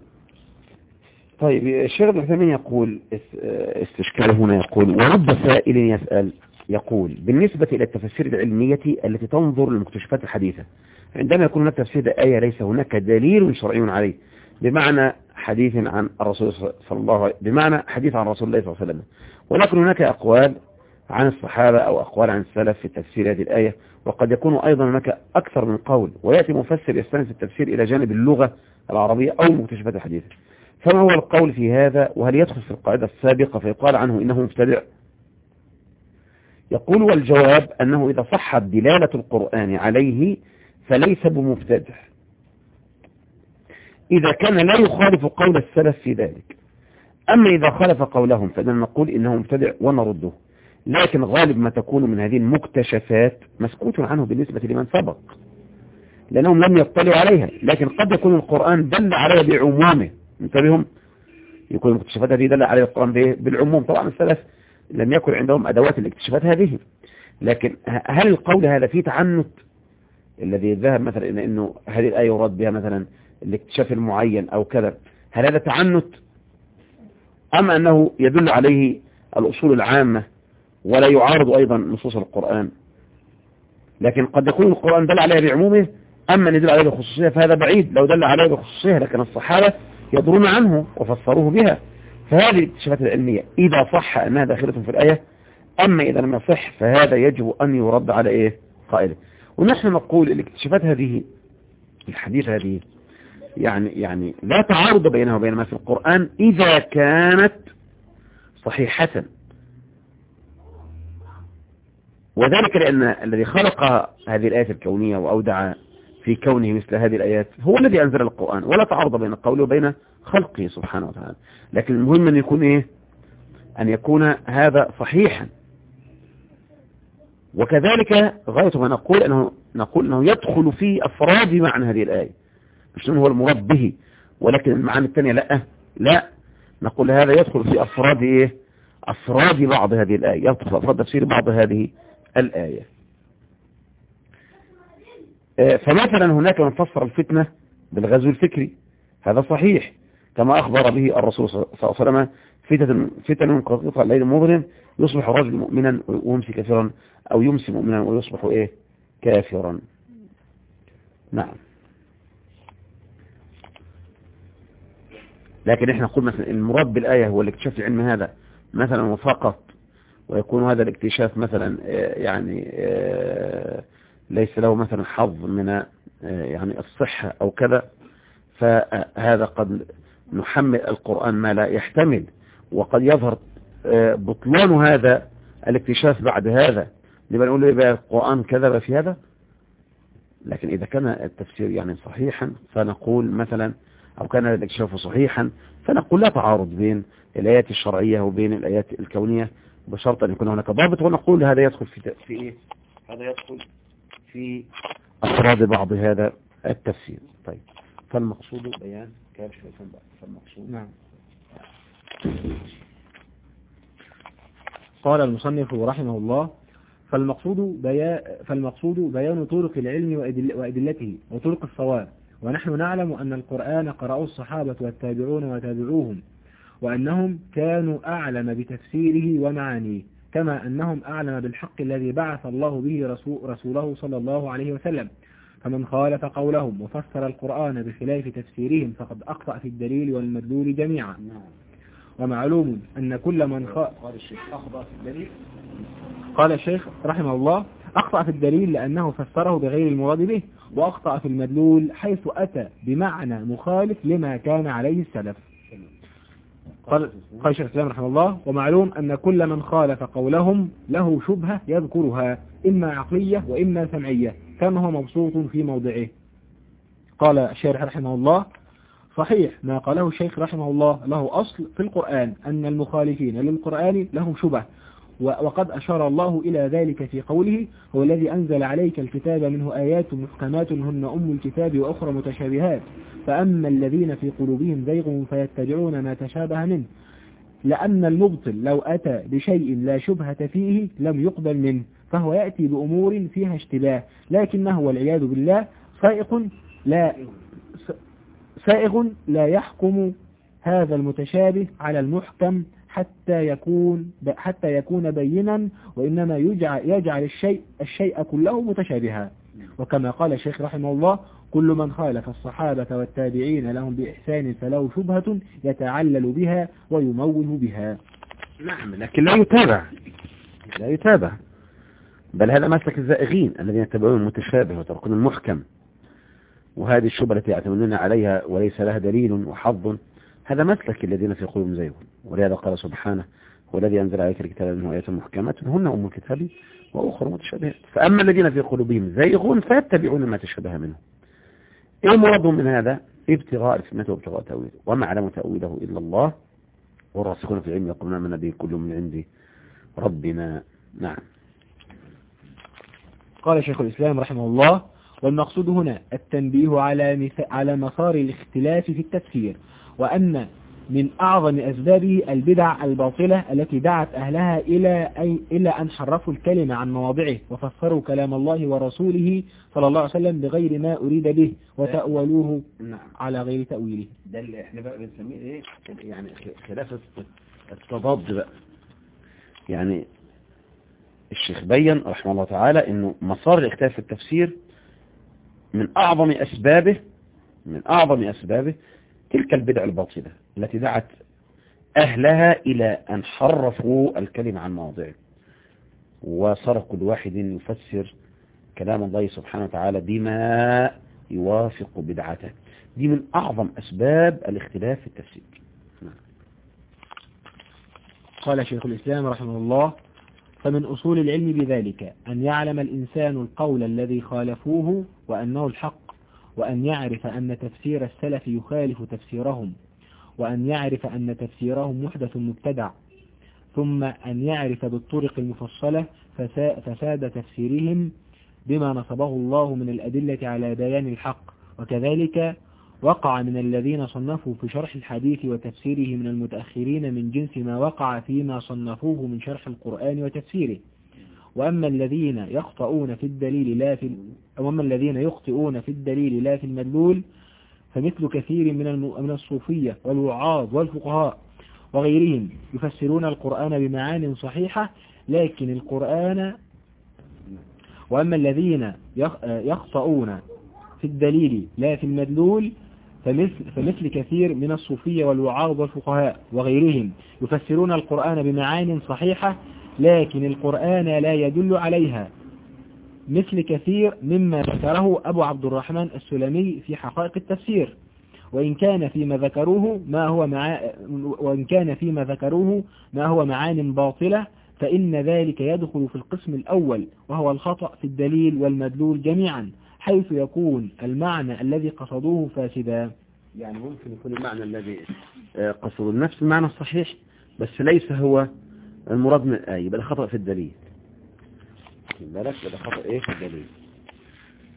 طيب الشيخ ابن عثيمين يقول استشكال هنا يقول ورب سائل يسأل يقول بالنسبة إلى التفسير العلمية التي تنظر للمكتشفات الحديثة عندما يكون هناك تفسير آية ليس هناك دليل شرعي عليه بمعنى حديث عن الرسول صلى الله عليه بمعنى حديث عن رسول الله صلى الله عليه وسلم. ولكن هناك أقوال عن الصحابة أو أقوال عن السلف في تفسير هذه الآية وقد يكون أيضا هناك أكثر من قول ويأتي مفسر يستند التفسير إلى جانب اللغة العربية أو المكتشفات الحديثة. فما هو القول في هذا؟ وهل يدخل في القاعدة السابقة فيقال عنه إنه مبتدع؟ يقول والجواب أنه إذا صحت دلالة القرآن عليه فليس بمبتدع. إذا كان لا يخالف قول السلف في ذلك. أما إذا خالف قولهم فإننا نقول إنه مبتدع ونرده. لكن غالب ما تكون من هذه المكتشفات مسكوت عنه بالنسبة لمن سبق. لأنهم لم يطلعوا عليها. لكن قد يكون القرآن دل عليها بعمومه. انتبههم يكون المكتشفات هذه دل عليها القرآن بالعموم. طبعا السلف لم يكن عندهم أدوات الاكتشافات هذه. لكن هل القول هذا فيه تعنت؟ الذي ذهب مثلا إن أنه هذه الآية يراد بها مثلا الاكتشاف المعين أو كذا هل هذا تعنت؟ أم أنه يدل عليه الأصول العامة ولا يعارض أيضا نصوص القرآن؟ لكن قد يكون القرآن دل عليها بعمومه أما أن يدل عليه بخصوصية فهذا بعيد لو دل عليه بخصوصية لكن الصحابة يدرون عنه وفسروه بها. فهذه الاكتشافات العلمية إذا صح أنها داخلة في الآية أما إذا لم يصح فهذا يجب أن يرد على إيه؟ قائله. ونحن نقول الاكتشافات هذه الحديث هذه يعني يعني لا تعارض بينها وبين ما في القرآن إذا كانت صحيحة. وذلك لأن الذي خلق هذه الآيات الكونية وأودع في كونه مثل هذه الآيات. هو الذي أنزل القرآن ولا تعارض بين القول وبين خلقه سبحانه وتعالى. لكن المهم أن يكون إيه؟ أن يكون هذا صحيحا. وكذلك غاية ما نقول أنه, نقول أنه يدخل في أفراد معنى هذه الآية. مش هو المراد به ولكن المعاني الثانية لا لا. نقول هذا يدخل في أفراد إيه؟ أفراد بعض هذه الآية يدخل في أفراد تفسير بعض هذه الآية. فمثلا هناك من فسر الفتنة بالغزو الفكري. هذا صحيح كما أخبر به الرسول صلى الله عليه وسلم فتن فتن قطع الليل مظلم يصبح الرجل مؤمنا ويمسي كافرا أو يمسي مؤمنا ويصبح إيه؟ كافرا. نعم. لكن إحنا نقول مثلا المراد بالآية هو الاكتشاف العلم هذا. مثلا وفقط ويكون هذا الاكتشاف مثلا يعني ليس له مثلا حظ من يعني الصحة أو كذا فهذا قد نحمل القرآن ما لا يحتمل وقد يظهر بطلان هذا الاكتشاف بعد هذا لما نقول له القرآن كذب في هذا لكن إذا كان التفسير يعني صحيحا فنقول مثلا أو كان الاكتشاف صحيحا فنقول لا تعارض بين الآيات الشرعية وبين الآيات الكونية بشرط أن يكون هناك ضابط ونقول هذا يدخل في في إيه؟ هذا يدخل في أفراد بعض هذا التفسير. طيب. فالمقصود بيان كاشف فالمقصود. نعم. قال المصنف رحمه الله فالمقصود بيان فالمقصود بيان طرق العلم وأدلته وطرق الصواب. ونحن نعلم أن القرآن قرأوا الصحابة والتابعون وتابعوهم وأنهم كانوا أعلم بتفسيره ومعانيه. كما أنهم أعلم بالحق الذي بعث الله به رسول رسوله صلى الله عليه وسلم. فمن خالف قولهم وفسر القرآن بخلاف تفسيرهم فقد أخطأ في الدليل والمدلول جميعا. ومعلوم أن كل من خ... قال الشيخ أخطأ في الدليل. قال الشيخ رحمه الله أخطأ في الدليل لأنه فسره بغير المراد به وأخطأ في المدلول حيث أتى بمعنى مخالف لما كان عليه السلف. قال قال الشيخ الإسلام رحمه الله ومعلوم أن كل من خالف قولهم له شبهة يذكرها إما عقلية وإما سمعية كما هو مبسوط في موضعه. قال الشيخ رحمه الله صحيح ما قاله الشيخ رحمه الله له أصل في القرآن أن المخالفين للقرآن لهم شبه وقد أشار الله إلى ذلك في قوله هو الذي أنزل عليك الكتاب منه آيات محكمات هن أم الكتاب وأخرى متشابهات فأما الذين في قلوبهم زيغ فيتبعون ما تشابه منه لأن المبطل لو أتى بشيء لا شبهة فيه لم يقبل منه فهو يأتي بأمور فيها اشتباه لكنه والعياذ بالله سائق لا سائغ لا يحكم هذا المتشابه على المحكم حتى يكون حتى يكون بينا وإنما يجعل, يجعل الشيء الشيء كله متشابها. وكما قال الشيخ رحمه الله كل من خالف الصحابة والتابعين لهم بإحسان فله شبهة يتعلل بها ويموه بها. نعم لكن لا يتابع. لا يتابع. بل هذا مسلك الزائغين الذين يتبعون المتشابه وتركون المحكم. وهذه الشبهة التي يعتمدون عليها وليس لها دليل وحظ. هذا مسلك الذين في قلوبهم زيغ. ولهذا قال سبحانه هو الذي أنزل عليك الكتاب منه آيات محكمات هن أم الكتاب وأخرى متشابهات فأما الذين في قلوبهم زيغ فيتبعون ما تشابه منه. إيه مرادهم من هذا ابتغاء الفتنة وابتغاء تأويله وما علم تأويله إلا الله والراسخون في العلم يقولون من نبي كل من عندي؟ ربنا. نعم. قال شيخ الإسلام رحمه الله والمقصود هنا التنبيه على على مسار الاختلاف في التفسير. وأن من أعظم أسبابه البدع الباطلة التي دعت أهلها إلى, أي إلى أن حرفوا الكلمة عن مواضعه وفسروا كلام الله ورسوله صلى الله عليه وسلم بغير ما أريد به وتأولوه نعم. على غير تأويله. ده اللي إحنا بقى بنسميه إيه؟ يعني خلاف التضاد بقى. يعني الشيخ بين رحمه الله تعالى إنه مسار الاختلاف في التفسير من أعظم اسبابه من أعظم أسبابه تلك البدع الباطلة التي دعت أهلها إلى أن حرفوا الكلمة عن مواضعه وصار كل واحد يفسر كلام الله سبحانه وتعالى بما يوافق بدعته. دي من أعظم أسباب الاختلاف في التفسير. قال شيخ الإسلام رحمه الله فمن أصول العلم بذلك أن يعلم الإنسان القول الذي خالفوه وأنه الحق. وأن يعرف أن تفسير السلف يخالف تفسيرهم وأن يعرف أن تفسيرهم محدث مبتدع ثم أن يعرف بالطرق المفصلة فساد تفسيرهم بما نصبه الله من الأدلة على بيان الحق. وكذلك وقع من الذين صنفوا في شرح الحديث وتفسيره من المتأخرين من جنس ما وقع فيما صنفوه من شرح القرآن وتفسيره. وأما الذين يخطئون في الدليل لا في وأما الذين يخطئون في الدليل لا في المدلول فمثل كثير من من الصوفية والوعاظ والفقهاء وغيرهم يفسرون القرآن بمعان صحيحة لكن القرآن وأما الذين يخطئون في الدليل لا في المدلول فمثل, فمثل كثير من الصوفية والوعاظ والفقهاء وغيرهم يفسرون القرآن بمعان صحيحة لكن القرآن لا يدل عليها مثل كثير مما ذكره أبو عبد الرحمن السلمي في حقائق التفسير. وإن كان فيما ذكروه ما هو مع وإن كان فيما ذكروه ما هو معان باطلة فإن ذلك يدخل في القسم الأول وهو الخطأ في الدليل والمدلول جميعا حيث يكون المعنى الذي قصدوه فاسدا. يعني ممكن يكون المعنى الذي قصدوا نفس المعنى الصحيح بس ليس هو المراد من الآية يبقى خطأ في الدليل. بالك؟ يبقى خطأ إيه؟ في الدليل.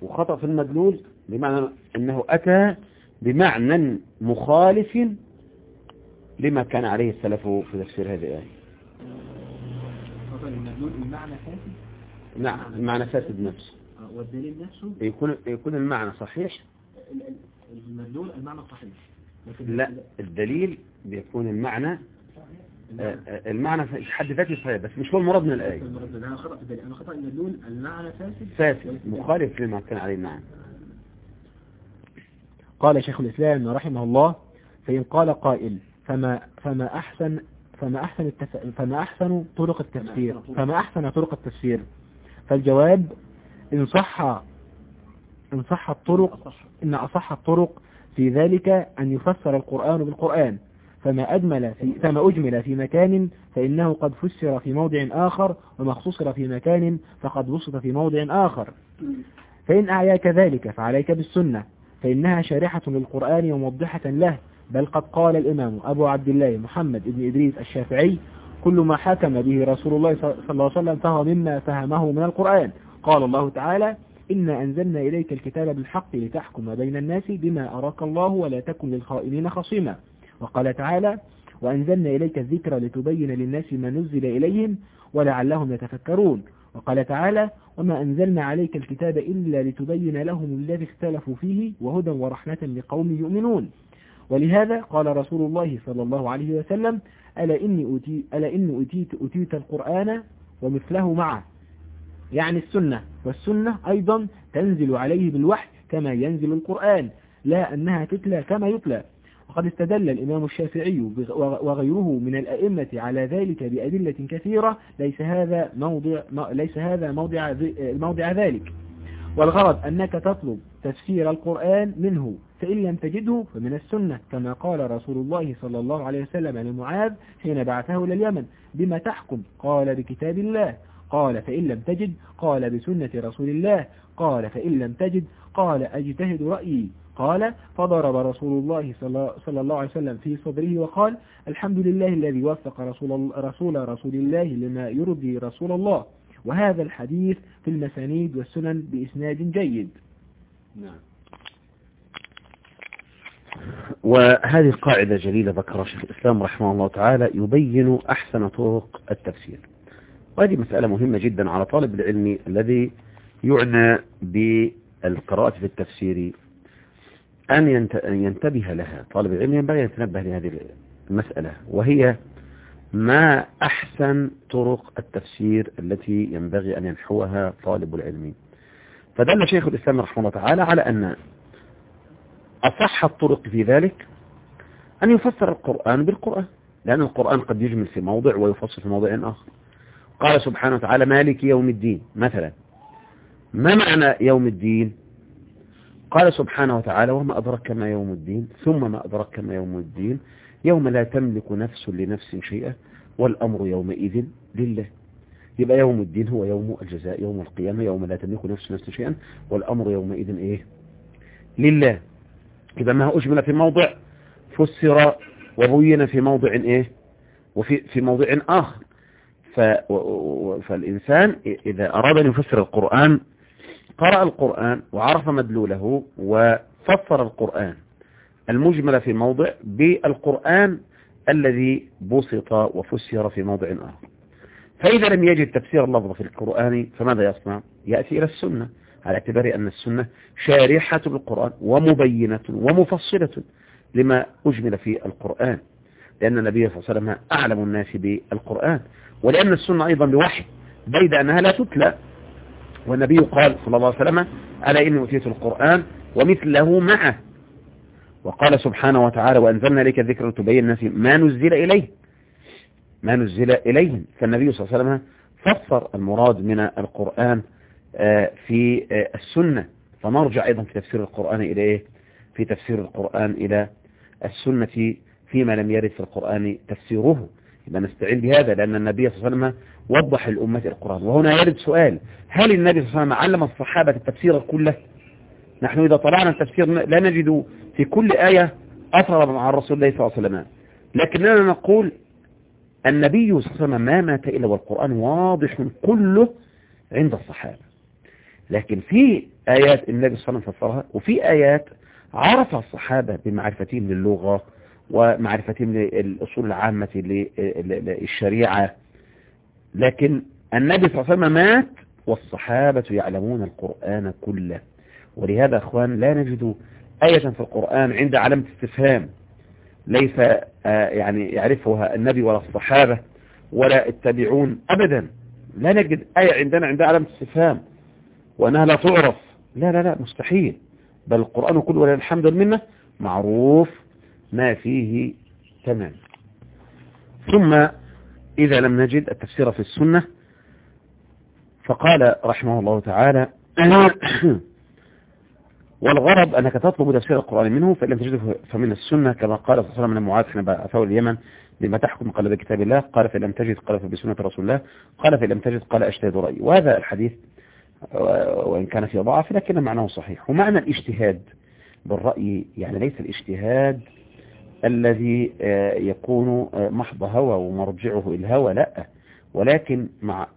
وخطأ في المدلول بمعنى إنه أتى بمعنى مخالف لما كان عليه السلف في تفسير هذه الآية. المعنى فاسد؟ نعم المعنى فاسد نفسه. والدليل نفسه؟ يكون يكون المعنى صحيح؟ المدلول المعنى صحيح. لا الدليل بيكون المعنى المعنى في حد ذاته صحيح بس مش هو المراد من الآية. أنا خطأ أنا خطأ المدلول المعنى فاسد. فاسد. مخالف لما كان عليه نعم قال شيخ الإسلام رحمه الله فإن قال قائل فما فما أحسن فما أحسن التف... فما أحسن طرق التفسير فما أحسن طرق التفسير. فالجواب إن صح إن صح الطرق إن أصح الطرق في ذلك أن يفسر القرآن بالقرآن. فما أجمل في فما أجمل في مكان فإنه قد فسر في موضع آخر وما اختصر في مكان فقد وصف في موضع آخر. فإن أعياك ذلك فعليك بالسنة فإنها شارحة للقرآن وموضحة له. بل قد قال الإمام أبو عبد الله محمد بن إدريس الشافعي كل ما حكم به رسول الله صلى الله عليه وسلم فهو مما فهمه من القرآن. قال الله تعالى إنا أنزلنا إليك الكتاب بالحق لتحكم بين الناس بما أراك الله ولا تكن للخائنين خصيما. وقال تعالى وأنزلنا إليك الذكر لتبين للناس ما نزل إليهم ولعلهم يتفكرون. وقال تعالى وما أنزلنا عليك الكتاب إلا لتبين لهم الذي اختلفوا فيه وهدى ورحمة لقوم يؤمنون. ولهذا قال رسول الله صلى الله عليه وسلم ألا إني أوتي ألا إني أتيت أتيت القرآن ومثله معه. يعني السنة والسنة أيضا تنزل عليه بالوحي كما ينزل القرآن لا أنها تتلى كما يتلى. وقد استدل الإمام الشافعي وغيره من الأئمة على ذلك بأدلة كثيرة ليس هذا موضع ليس هذا موضع موضع ذلك. والغرض أنك تطلب تفسير القرآن منه فإن لم تجده فمن السنة كما قال رسول الله صلى الله عليه وسلم لمعاذ حين بعثه إلى اليمن. بما تحكم؟ قال بكتاب الله. قال فإن لم تجد؟ قال بسنة رسول الله. قال فإن لم تجد؟ قال أجتهد رأيي. قال فضرب رسول الله صلى الله عليه وسلم في صدره وقال الحمد لله الذي وفق رسول رسول رسول الله لما يرضي رسول الله. وهذا الحديث في المسانيد والسنن بإسناد جيد. نعم. وهذه قاعدة جليلة ذكرها شيخ الإسلام رحمه الله تعالى يبين أحسن طرق التفسير. وهذه مسألة مهمة جدا على طالب العلم الذي يعنى بالقراءة في التفسير أن ينت- أن ينتبه لها. طالب العلم ينبغي أن يتنبه لهذه المسألة وهي ما أحسن طرق التفسير التي ينبغي أن ينحوها طالب العلم. فدل شيخ الإسلام رحمه الله تعالى على أن أصح الطرق في ذلك أن يفسر القرآن بالقرآن لأن القرآن قد يجمل في موضع ويفصل في موضع آخر. قال سبحانه وتعالى مالك يوم الدين مثلا. ما معنى يوم الدين؟ قال سبحانه وتعالى وما أدرك ما يوم الدين ثم ما أدرك ما يوم الدين يوم لا تملك نفس لنفس شيئا والأمر يومئذ لله. يبقى يوم الدين هو يوم الجزاء يوم القيامة يوم لا تملك نفس نفس شيئا والأمر يومئذ إيه؟ لله. إذا ما أجمل في موضع فسر وبين في موضع إيه؟ وفي في موضع آخر. ف و- و- فالإنسان إذا أراد أن يفسر القرآن قرأ القرآن وعرف مدلوله وفسر القرآن المجمل في موضع بالقرآن الذي بسط وفسر في موضع آخر. فإذا لم يجد تفسير اللفظ في القرآن فماذا يصنع؟ يأتي إلى السنة على اعتبار أن السنة شارحة للقرآن ومبينة ومفصلة لما أجمل في القرآن. لأن النبي صلى الله عليه وسلم أعلم الناس بالقرآن ولأن السنة أيضا بوحي بيد أنها لا تتلى والنبي قال صلى الله عليه وسلم ألا إني أتيت القرآن ومثله معه. وقال سبحانه وتعالى وأنزلنا لك الذكر لتبين الناس ما نزل إليه. ما نزل إليهم فالنبي صلى الله عليه وسلم فسر المراد من القرآن آه، في آه، السنة. فنرجع أيضا في تفسير القرآن إلى إيه؟ في تفسير القرآن إلى السنة فيما لم يرد في القرآن تفسيره. يبقى نستعين بهذا لأن النبي صلى الله عليه وسلم وضح الأمة القرآن. وهنا يرد سؤال هل النبي صلى الله عليه وسلم علم الصحابة التفسير كله؟ نحن إذا طلعنا التفسير لا نجد في كل آية أثر مع رسول الله صلى الله عليه وسلم. لكننا نقول النبي صلى الله عليه وسلم ما مات إلا والقرآن واضح كله عند الصحابة. لكن في آيات النبي صلى الله عليه وسلم فسرها وفي آيات عرف الصحابة بمعرفتهم للغة ومعرفتهم للأصول العامة للشريعة. لكن النبي صلى الله عليه وسلم مات والصحابة يعلمون القرآن كله. ولهذا أخوان لا نجد آية في القرآن عند علامة استفهام ليس آه، يعني يعرفها النبي ولا الصحابة ولا التابعون أبدا. لا نجد آية عندنا عندها علامة استفهام وأنها لا تعرف. لا لا لا مستحيل. بل القرآن كله ولله الحمد منه معروف ما فيه تمام. ثم إذا لم نجد التفسير في السنة فقال رحمه الله تعالى (clears throat) والغرض أنك تطلب تفسير القرآن منه فإن لم تجده فمن السنة كما قال صلى الله عليه وسلم معاذ حين بعثه اليمن لما تحكم قال بكتاب الله قال فإن لم تجد قال فبسنة رسول الله قال فإن لم تجد قال أجتهد رأيي. وهذا الحديث وإن كان فيه ضعف لكن معناه صحيح. ومعنى الاجتهاد بالرأي يعني ليس الاجتهاد الذي آه، يكون آه، محض هوى ومرجعه الهوى لا. ولكن مع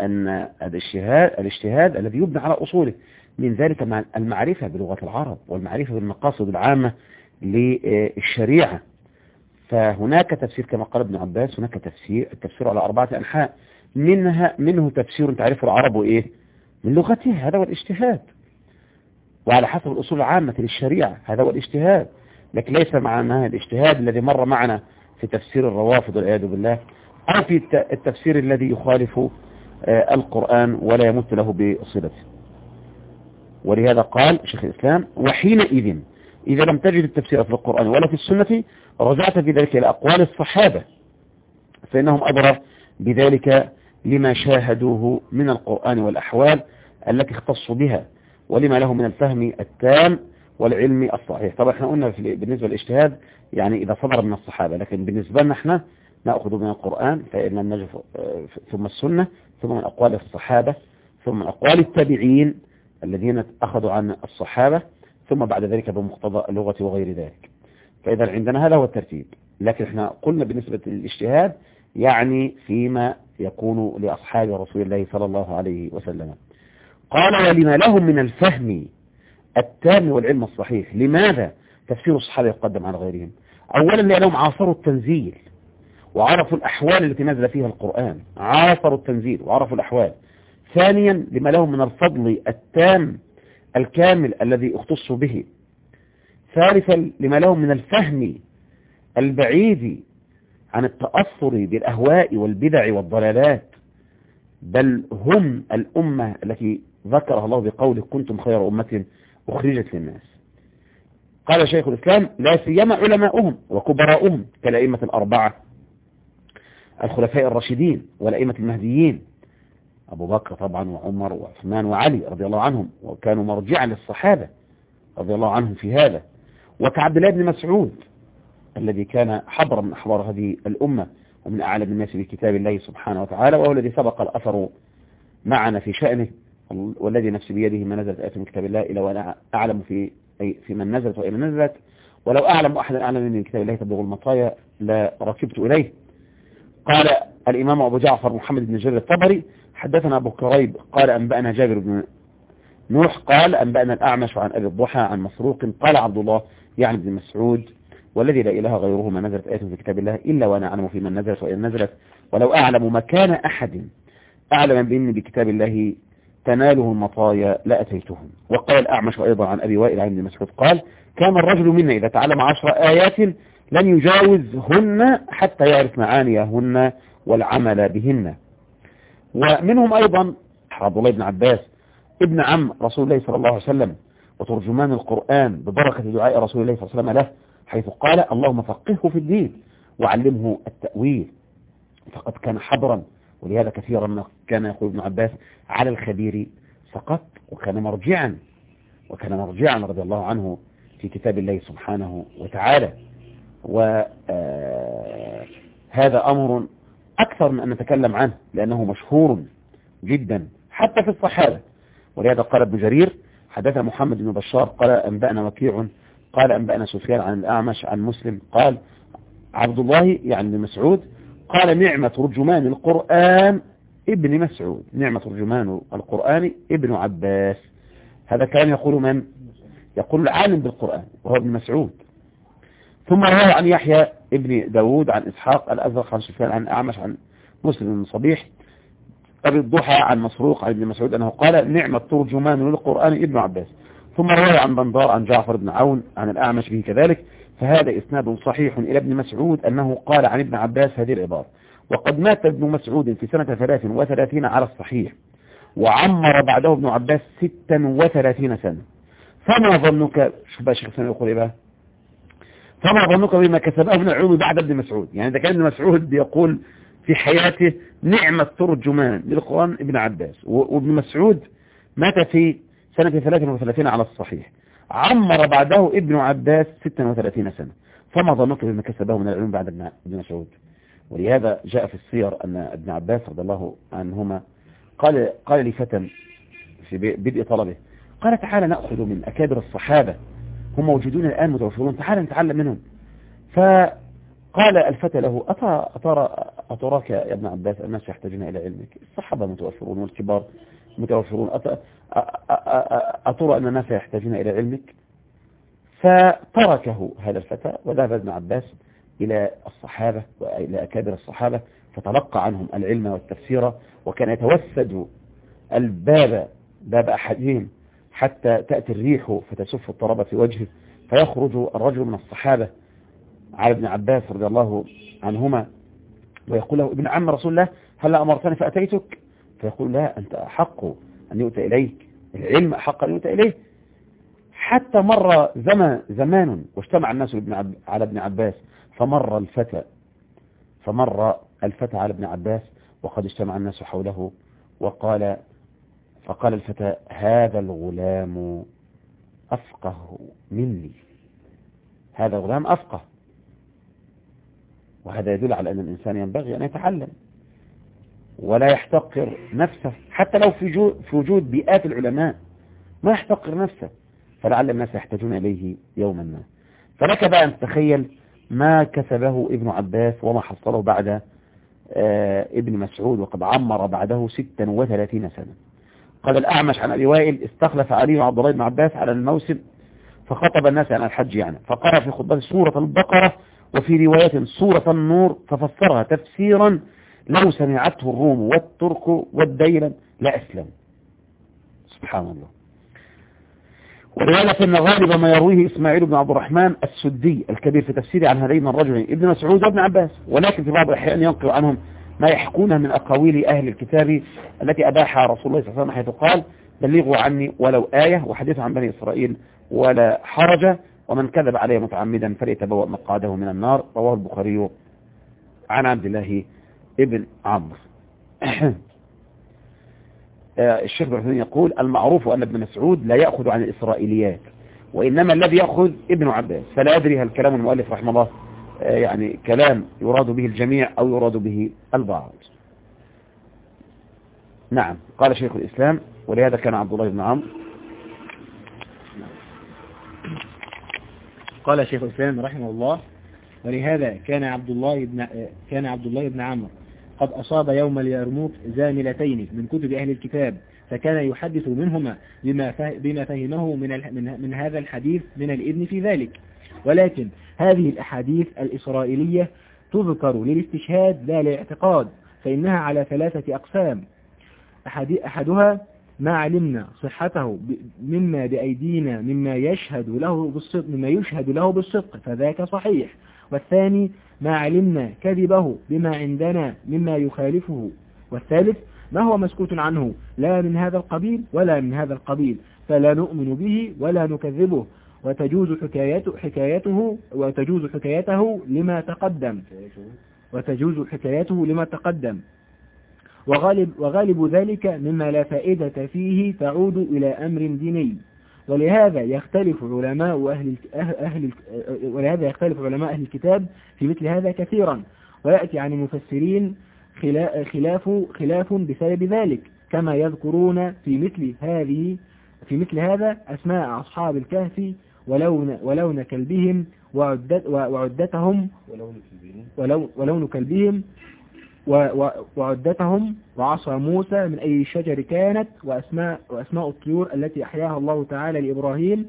أن الاجتهاد الاجتهاد الذي يبنى على أصوله من ذلك مع المعرفة بلغة العرب والمعرفة بالمقاصد العامة للشريعة. فهناك تفسير كما قال ابن عباس هناك تفسير التفسير على أربعة أنحاء. منها منه تفسير تعرفه العرب وإيه من لغته هذا هو الاجتهاد. وعلى حسب الأصول العامة للشريعة هذا هو الاجتهاد. لكن ليس معناه الاجتهاد الذي مر معنا في تفسير الروافض والعياذ بالله أو في الت- التفسير الذي يخالف آه، القرآن ولا يمت له بصلته ولهذا قال شيخ الإسلام وحينئذ إذا لم تجد التفسير في القرآن ولا في السنة رجعت في ذلك إلى أقوال الصحابة فإنهم أضرر بذلك لما شاهدوه من القرآن والأحوال التي اختصوا بها ولما له من الفهم التام والعلم الصحيح. طبعا إحنا قلنا بالنسبة للاجتهاد يعني إذا صدر من الصحابة لكن بالنسبة لنا إحنا نأخذ من القرآن فإن نجد آه، ثم السنة ثم من أقوال الصحابة ثم من أقوال التابعين الذين أخذوا عن الصحابة ثم بعد ذلك بمقتضى اللغة وغير ذلك. فإذا عندنا هذا هو الترتيب. لكن إحنا قلنا بالنسبة للاجتهاد يعني فيما يكون لأصحاب رسول الله صلى الله عليه وسلم. قال ولما لهم من الفهم التام والعلم الصحيح. لماذا؟ تفسير الصحابة يقدم على غيرهم. أولا لأنهم عاصروا التنزيل وعرفوا الأحوال التي نزل فيها القرآن. عاصروا التنزيل وعرفوا الأحوال. ثانيا لما لهم من الفضل التام الكامل الذي اختصوا به. ثالثا لما لهم من الفهم البعيد عن التأثر بالأهواء والبدع والضلالات. بل هم الأمة التي ذكرها الله بقوله كنتم خير أمة أخرجت للناس. قال شيخ الإسلام لا سيما علماؤهم وكبراؤهم كالأئمة الأربعة الخلفاء الراشدين والأئمة المهديين أبو بكر طبعا وعمر وعثمان وعلي رضي الله عنهم وكانوا مرجعا للصحابة رضي الله عنهم في هذا. وكعبد الله بن مسعود الذي كان حبرا من أحبار هذه الأمة ومن أعلم الناس بكتاب الله سبحانه وتعالى وهو الذي سبق الأثر معنا في شأنه. والذي نفسي بيده ما نزلت آية من كتاب الله إلى وأنا أعلم في أي في من نزلت وإلى نزلت. ولو أعلم أحدا أعلم من كتاب الله تبلغ المطايا لا ركبت إليه. قال الإمام أبو جعفر محمد بن جرير الطبري حدثنا أبو كريب قال أنبأنا جابر بن نوح قال أنبأنا الأعمش عن أبي الضحى عن مسروق قال عبد الله يعني بن مسعود والذي لا إله غيره ما نزلت آية في كتاب الله إلا وأنا أعلم في من نزلت وإن نزلت. ولو أعلم مكان أحد أعلم بإني بكتاب الله تناله المطايا لأتيتهم وقال الأعمش أيضا عن أبي وائل عن ابن مسعود قال كان الرجل منا إذا تعلم عشر آيات لن يجاوزهن حتى يعرف معانيهن والعمل بهن. ومنهم أيضا عبد الله بن عباس ابن عم رسول الله صلى الله عليه وسلم وترجمان القرآن ببركة دعاء رسول الله صلى الله عليه وسلم له حيث قال اللهم فقهه في الدين وعلمه التأويل. فقد كان حبرا ولهذا كثيرا ما كان يقول ابن عباس على الخبير سقط وكان مرجعا وكان مرجعا رضي الله عنه في كتاب الله سبحانه وتعالى. وهذا أمر أكثر من أن نتكلم عنه لأنه مشهور جدا حتى في الصحابة. ولهذا قال ابن جرير حدث محمد بن بشار قال أنبأنا وكيع قال أنبأنا سفيان عن الأعمش عن مسلم قال عبد الله يعني مسعود قال نعمة ترجمان القرآن ابن مسعود. نعمة ترجمان القرآن ابن عباس. هذا كان يقول من؟ يقول العالم بالقرآن وهو ابن مسعود. ثم روى عن يحيى ابن داود عن إسحاق الأزرق عن سفيان عن أعمش عن مسلم صبيح أبي الضحى عن مسروق عن ابن مسعود أنه قال نعمة ترجمان للقرآن ابن عباس. ثم روى عن بندار عن جعفر بن عون عن الأعمش به كذلك. فهذا إسناد صحيح إلى ابن مسعود أنه قال عن ابن عباس هذه العبارة. وقد مات ابن مسعود في سنة 33 على الصحيح وعمر بعده ابن عباس 36 سنة. فما ظنك شوف بقى شيخ يقول إيه بقى؟ فما ظنك بما كسبه من العلوم بعد ابن مسعود؟ يعني إذا كان ابن مسعود بيقول في حياته نعمة ترجمان للقرآن ابن عباس وابن مسعود مات في سنة 33 على الصحيح. عمر بعده ابن عباس 36 سنة فما ظنك بما كسبه من العلوم بعد ابن مسعود. ولهذا جاء في السير أن ابن عباس رضي الله عنهما قال قال لي فتى في بدء طلبه قال تعالى نأخذ من أكابر الصحابة هم موجودون الآن متوفرون تعالى نتعلم منهم. فقال الفتى له أترى أتراك يا ابن عباس الناس يحتاجون إلى علمك؟ الصحابة متوفرون والكبار متوفرون. أترى أن الناس يحتاجون إلى علمك؟ فتركه هذا الفتى وذهب ابن عباس إلى الصحابة وإلى أكابر الصحابة فتلقى عنهم العلم والتفسير وكان يتوسد الباب باب أحدهم حتى تأتي الريح فتسف التراب في وجهه فيخرج الرجل من الصحابة على ابن عباس رضي الله عنهما ويقول له ابن عم رسول الله هل أمرتني فأتيتك؟ فيقول لا أنت أحق أن يؤتى إليك. العلم أحق أن يؤتى إليه. حتى مر زمان, زمان واجتمع الناس على ابن عباس فمر الفتى فمر الفتى على ابن عباس وقد اجتمع الناس حوله وقال فقال الفتى هذا الغلام أفقه مني. هذا الغلام أفقه. وهذا يدل على أن الإنسان ينبغي أن يتعلم. ولا يحتقر نفسه. حتى لو في وجود بيئات العلماء ما يحتقر نفسه. فلعل الناس يحتاجون إليه يوما ما. فلك بقى أن تتخيل ما كسبه ابن عباس وما حصله بعد آه ابن مسعود وقد عمر بعده 36 سنة. قال الأعمش عن أبي وائل استخلف علي وعبد الله بن عباس على الموسم فخطب الناس عن الحج يعني. فقرأ في خطبته سورة البقرة وفي رواية سورة النور ففسرها تفسيرا لو سمعته الروم والترك والديلم لا أسلم. سبحان الله. ولذلك أن غالب ما يرويه إسماعيل بن عبد الرحمن السدي الكبير في تفسيره عن هذين الرجلين ابن مسعود وابن عباس. ولكن في بعض الأحيان ينقل عنهم ما يحكونه من أقاويل أهل الكتاب التي أباحها رسول الله صلى الله عليه وسلم حيث قال بلغوا عني ولو آية وحديث عن بني إسرائيل ولا حرج ومن كذب عليه متعمدا فليتبوأ مقعده من النار. رواه البخاري عن عبد الله ابن عمرو. (clears throat) الشيخ بن يقول المعروف أن ابن مسعود لا يأخذ عن الإسرائيليات وإنما الذي يأخذ ابن عباس. فلا أدري هل كلام المؤلف رحمه الله يعني كلام يراد به الجميع أو يراد به البعض. نعم قال شيخ الإسلام ولهذا كان عبد الله بن عمرو. قال شيخ الإسلام رحمه الله ولهذا كان عبد الله بن كان عبد الله بن عمرو. قد أصاب يوم اليرموك زاملتين من كتب أهل الكتاب فكان يحدث منهما بما بما فهمه من من من هذا الحديث من الإذن في ذلك. ولكن هذه الأحاديث الإسرائيلية تذكر للاستشهاد لا للاعتقاد فإنها على ثلاثة أقسام. أحدها ما علمنا صحته مما بأيدينا مما يشهد له بالصدق مما يشهد له بالصدق فذاك صحيح. والثاني ما علمنا كذبه بما عندنا مما يخالفه. والثالث ما هو مسكوت عنه؟ لا من هذا القبيل ولا من هذا القبيل فلا نؤمن به ولا نكذبه. وتجوز حكايته, حكايته وتجوز حكايته لما تقدم. وتجوز حكايته لما تقدم. وغالب, وغالب ذلك مما لا فائدة فيه تعود إلى أمر ديني. ولهذا يختلف علماء أهل, أهل ولهذا يختلف علماء أهل الكتاب في مثل هذا كثيرا. ويأتي عن المفسرين خلاف خلاف بسبب ذلك كما يذكرون في مثل هذه في مثل هذا أسماء أصحاب الكهف ولون, ولون كلبهم وعدت وعدتهم ولون, ولون كلبهم وعدتهم وعصا موسى من أي شجر كانت وأسماء, وأسماء الطيور التي أحياها الله تعالى لإبراهيم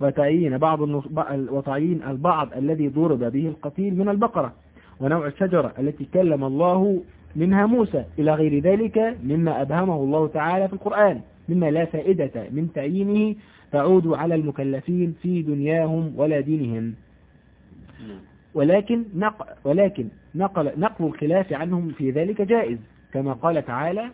وتعيين بعض وتعيين البعض الذي ضرب به القتيل من البقرة ونوع الشجرة التي كلم الله منها موسى. إلى غير ذلك مما أبهمه الله تعالى في القرآن. مما لا فائدة من تعيينه تعود على المكلفين في دنياهم ولا دينهم. ولكن نقل ولكن نقل نقل الخلاف عنهم في ذلك جائز كما قال تعالى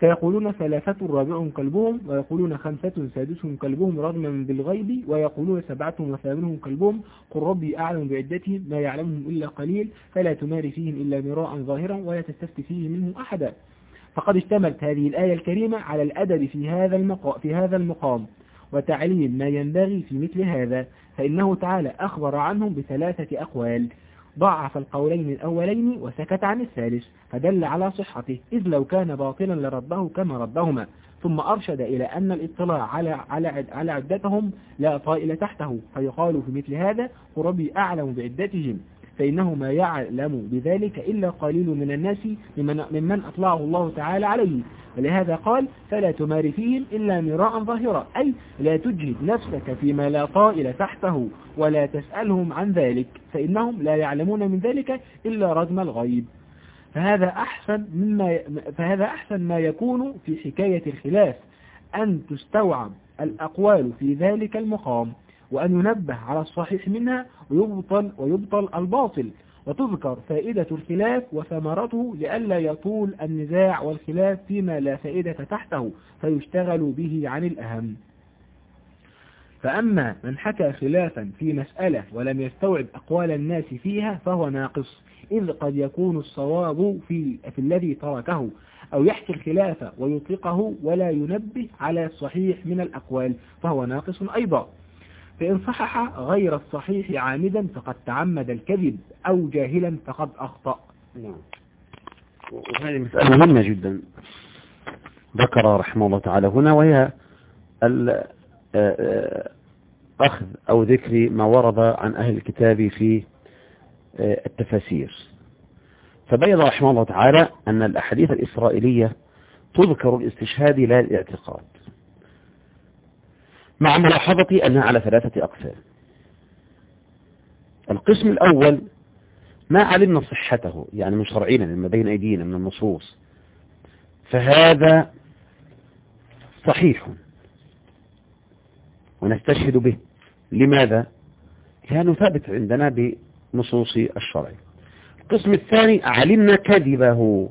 فيقولون ثلاثة رابعهم كلبهم ويقولون خمسة سادسهم كلبهم رغما بالغيب ويقولون سبعة وثامنهم كلبهم قل ربي أعلم بعدتهم ما يعلمهم إلا قليل فلا تماري فيهم إلا مراء ظاهرا ولا تستفت فيه منهم أحدا. فقد اشتملت هذه الآية الكريمة على الأدب في هذا في هذا المقام. وتعليم ما ينبغي في مثل هذا فإنه تعالى أخبر عنهم بثلاثة أقوال. ضعف القولين الأولين وسكت عن الثالث فدل على صحته إذ لو كان باطلا لرده كما ردهما. ثم أرشد إلى أن الاطلاع على على على عدتهم لا طائل تحته. فيقال في مثل هذا ربي أعلم بعدتهم. فإنه ما يعلم بذلك إلا قليل من الناس ممن, أطلعه الله تعالى عليه ولهذا قال فلا تمار فيهم إلا مراء ظاهرا. أي لا تجهد نفسك فيما لا طائل تحته ولا تسألهم عن ذلك. فإنهم لا يعلمون من ذلك إلا رجم الغيب. فهذا أحسن, مما فهذا أحسن ما يكون في حكاية الخلاف. أن تستوعب الأقوال في ذلك المقام. وأن ينبه على الصحيح منها ويبطل, ويبطل الباطل. وتذكر فائدة الخلاف وثمرته لئلا يطول النزاع والخلاف فيما لا فائدة تحته فيشتغل به عن الأهم. فأما من حكى خلافا في مسألة ولم يستوعب أقوال الناس فيها فهو ناقص إذ قد يكون الصواب في, في الذي تركه أو يحكي الخلاف ويطلقه ولا ينبه على الصحيح من الأقوال فهو ناقص أيضا. فإن صحح غير الصحيح عامدا فقد تعمد الكذب أو جاهلا فقد أخطأ. نعم. وهذه مسألة مهمة جدا. ذكر رحمه الله تعالى هنا وهي أخذ أو ذكر ما ورد عن أهل الكتاب في التفاسير. فبين رحمه الله تعالى أن الأحاديث الإسرائيلية تذكر الاستشهاد لا الاعتقاد. مع ملاحظة أنها على ثلاثة أقسام. القسم الأول ما علمنا صحته يعني من شرعنا مما بين أيدينا من النصوص. فهذا صحيح. ونستشهد به. لماذا؟ لأنه ثابت عندنا بنصوص الشرع. القسم الثاني علمنا كذبه.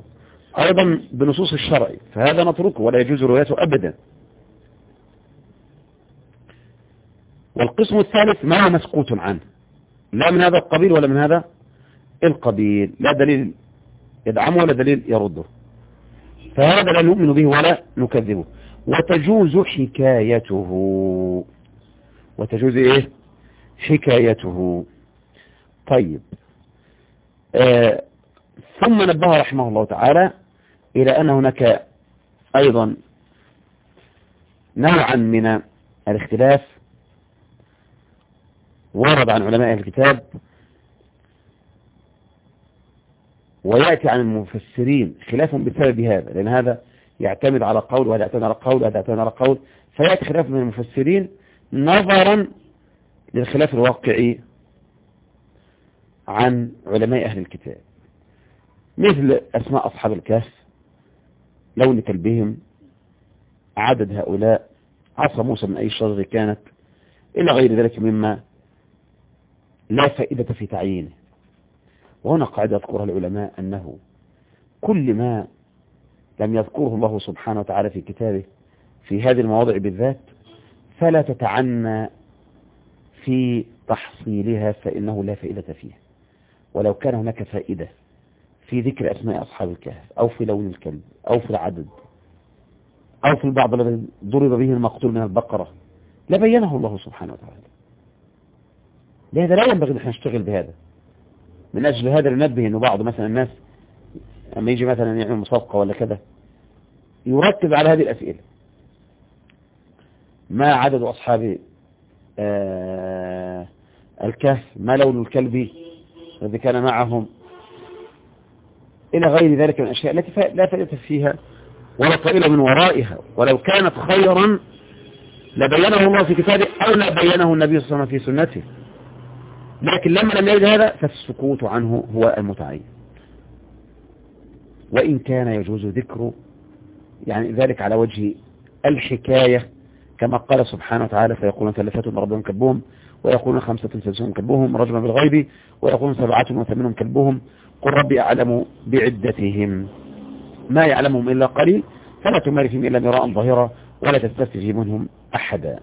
أيضا بنصوص الشرع. فهذا نتركه ولا يجوز روايته أبدا. والقسم الثالث ما هو مسكوت عنه. لا من هذا القبيل ولا من هذا القبيل. لا دليل يدعمه ولا دليل يرده. فهذا لا نؤمن به ولا نكذبه. وتجوز حكايته. وتجوز إيه؟ حكايته. طيب. آه ثم نبه رحمه الله تعالى إلى أن هناك أيضا نوعا من الاختلاف ورد عن علماء الكتاب ويأتي عن المفسرين خلاف بسبب هذا لأن هذا يعتمد على قول وهذا يعتمد على قول وهذا يعتمد على قول فيأتي خلاف من المفسرين نظرا للخلاف الواقعي عن علماء أهل الكتاب. مثل أسماء أصحاب الكهف لون كلبهم عدد هؤلاء عصا موسى من أي شجر كانت إلى غير ذلك مما لا فائدة في تعيينه. وهنا قاعدة يذكرها العلماء أنه كل ما لم يذكره الله سبحانه وتعالى في كتابه في هذه المواضع بالذات فلا تتعنى في تحصيلها فإنه لا فائدة فيها. ولو كان هناك فائدة في ذكر أسماء أصحاب الكهف أو في لون الكلب أو في العدد أو في البعض الذي ضرب به المقتول من البقرة لبينه الله سبحانه وتعالى. لهذا لا ينبغي أن نشتغل بهذا. من أجل هذا ننبه أنه بعض مثلا الناس لما يجي مثلا يعمل مسابقة ولا كذا يركز على هذه الأسئلة. ما عدد أصحاب آه الكهف؟ ما لون الكلب؟ الذي كان معهم؟ إلى غير ذلك من الأشياء التي لا فائدة فيها ولا طائلة من ورائها. ولو كانت خيرا لبينه الله في كتابه أو لبينه النبي صلى الله عليه وسلم في سنته. لكن لما لم يجد هذا فالسكوت عنه هو المتعين. وإن كان يجوز ذكر يعني ذلك على وجه الحكاية كما قال سبحانه وتعالى فيقولون ثلاثة ربهم كلبهم ويقولون خمسة سلسهم كلبهم رجما بالغيب ويقولون سبعة وثمانهم كلبهم. قل ربي أعلم بعدتهم. ما يعلمهم إلا قليل فلا تماري فيهم إلا مراء ظاهرا ولا تستفتي منهم أحدا.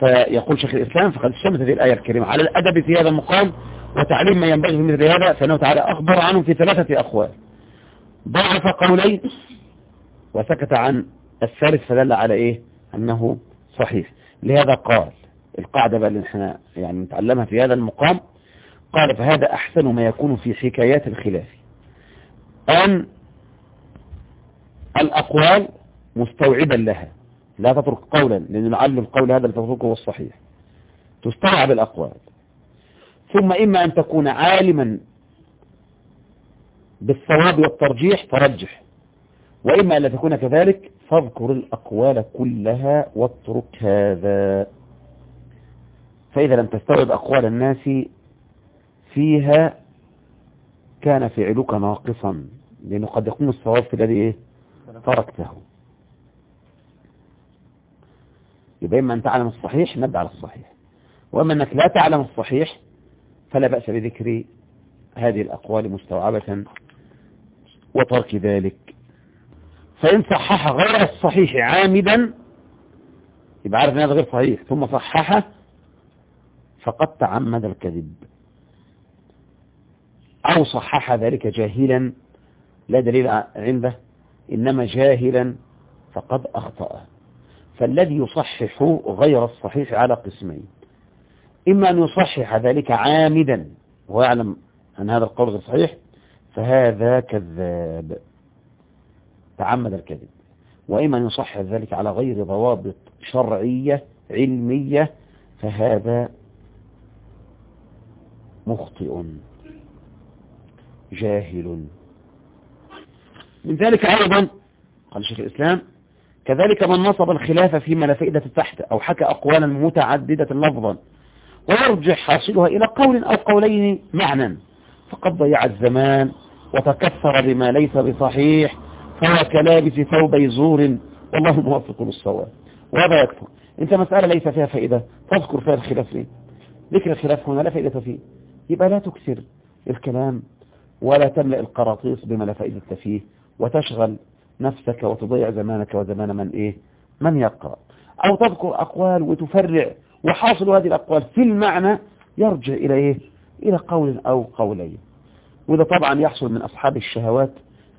فيقول شيخ الإسلام فقد اشتمت هذه الآية الكريمة. على الأدب في هذا المقام وتعليم ما ينبغي في مثل هذا فإنه تعالى أخبر عنه في ثلاثة أقوال. ضعف قولين وسكت عن الثالث فدل على إيه؟ أنه صحيح. لهذا قال القاعدة بقى اللي إحنا يعني نتعلمها في هذا المقام قال فهذا أحسن ما يكون في حكايات الخلاف. أن الأقوال مستوعبا لها. لا تترك قولا لأن لعل القول هذا لتتركه هو الصحيح. تستوعب الأقوال. ثم إما أن تكون عالما بالصواب والترجيح فرجح. وإما أن لا تكون كذلك فاذكر الأقوال كلها واترك هذا. فإذا لم تستوعب أقوال الناس فيها كان فعلك ناقصا لأنه قد يكون الصواب في الذي إيه؟ تركته. يبقى إما أن تعلم الصحيح نبدأ على الصحيح. وأما أنك لا تعلم الصحيح فلا بأس بذكر هذه الأقوال مستوعبة وترك ذلك. فإن صحح غير الصحيح عامدا يبقى عارف إن هذا غير صحيح. ثم صححه فقد تعمد الكذب. أو صحح ذلك جاهلا لا دليل عنده إنما جاهلا فقد أخطأ. فالذي يصحح غير الصحيح على قسمين. إما أن يصحح ذلك عامدا ويعلم أن هذا القول غير صحيح فهذا كذاب. تعمد الكذب. وإما أن يصحح ذلك على غير ضوابط شرعية علمية فهذا مخطئ جاهل. من ذلك أيضا قال شيخ الإسلام كذلك من نصب الخلاف فيما لا فائدة تحت أو حكى أقوالا متعددة لفظا ويرجع حاصلها إلى قول أو قولين معنى فقد ضيع الزمان وتكثر بما ليس بصحيح فهو كلابس ثوبي زور والله موفق للصواب. وهذا يكفر. إنت مسألة ليس فيها فائدة تذكر فيها الخلاف ليه. ذكر الخلاف هنا لا فائدة فيه. يبقى لا تكسر الكلام ولا تملأ القراطيس بما لا فائدة فيه وتشغل نفسك وتضيع زمانك وزمان من إيه؟ من يقرأ. أو تذكر أقوال وتفرع وحاصل هذه الأقوال في المعنى يرجع إلى إيه؟ إلى قول أو قولين. وده طبعا يحصل من أصحاب الشهوات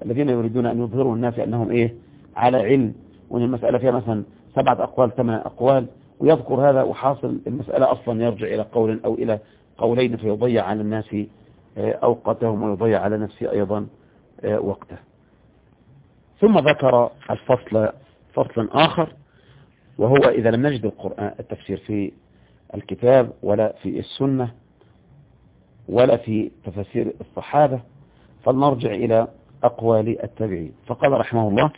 الذين يريدون أن يظهروا الناس أنهم إيه؟ على علم. وإن المسألة فيها مثلا سبعة أقوال ثمان أقوال ويذكر هذا وحاصل المسألة أصلا يرجع إلى قول أو إلى قولين فيضيع على الناس أوقاتهم ويضيع على نفسه أيضا وقته. ثم ذكر الفصل فصل آخر وهو إذا لم نجد القرآن التفسير في الكتاب ولا في السنة ولا في تفسير الصحابة فلنرجع إلى أقوال التابعين. فقال رحمه الله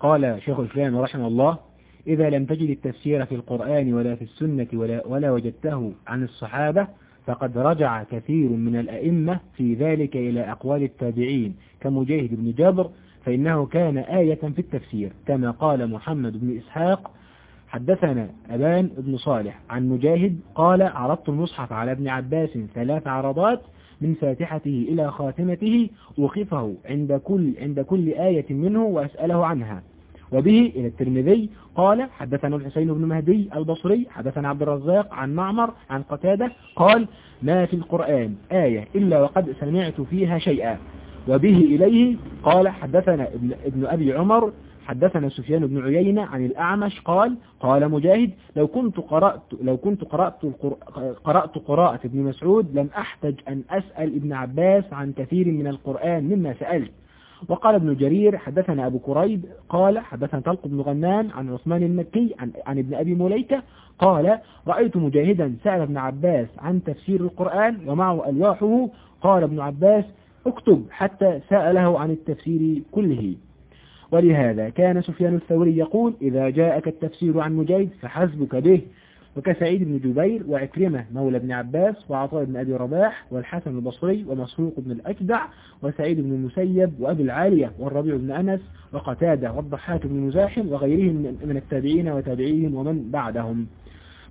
قال شيخ الإسلام رحمه الله إذا لم تجد التفسير في القرآن ولا في السنة ولا, ولا وجدته عن الصحابة فقد رجع كثير من الأئمة في ذلك إلى أقوال التابعين كمجاهد بن جبر فإنه كان آية في التفسير كما قال محمد بن إسحاق حدثنا أبان بن صالح عن مجاهد قال عرضت المصحف على ابن عباس ثلاث عرضات من فاتحته إلى خاتمته وقفه عند كل, عند كل آية منه وأسأله عنها. وبه إلى الترمذي قال حدثنا الحسين بن مهدي البصري حدثنا عبد الرزاق عن معمر عن قتادة قال ما في القرآن آية إلا وقد سمعت فيها شيئا. وبه إليه قال حدثنا ابن, ابن أبي عمر حدثنا سفيان بن عيينة عن الأعمش قال قال مجاهد لو كنت قرأت لو كنت قرأت قرأت قراءة ابن مسعود لم أحتج أن أسأل ابن عباس عن كثير من القرآن مما سألت. وقال ابن جرير حدثنا أبو كريب قال حدثنا طلق بن غنان عن عثمان المكي عن, عن ابن أبي مليكة قال رأيت مجاهدا سأل ابن عباس عن تفسير القرآن ومعه ألواحه قال ابن عباس اكتب حتى سأله عن التفسير كله ولهذا كان سفيان الثوري يقول إذا جاءك التفسير عن مجاهد فحسبك به وكسعيد بن جبير وعكرمة مولى بن عباس وعطاء بن أبي رباح والحسن البصري ومسروق بن الأكدع وسعيد بن المسيب وأبي العالية والربيع بن أنس وقتادة والضحاك بن مزاحم وغيرهم من التابعين وتابعيهم ومن بعدهم.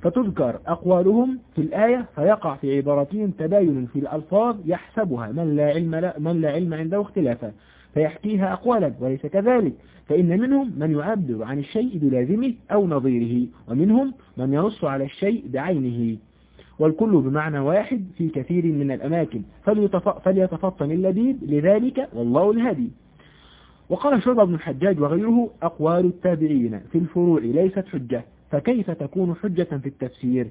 فتذكر أقوالهم في الآية فيقع في عبارتهم تباين في الألفاظ يحسبها من لا علم, لا من لا علم عنده اختلافا فيحكيها أقوالا وليس كذلك. فإن منهم من يعبر عن الشيء بلازمه أو نظيره ومنهم من ينص على الشيء بعينه. والكل بمعنى واحد في كثير من الأماكن. فليتفطن اللبيب لذلك والله الهدي وقال شعبة بن الحجاج وغيره أقوال التابعين في الفروع ليست حجة فكيف تكون حجة في التفسير؟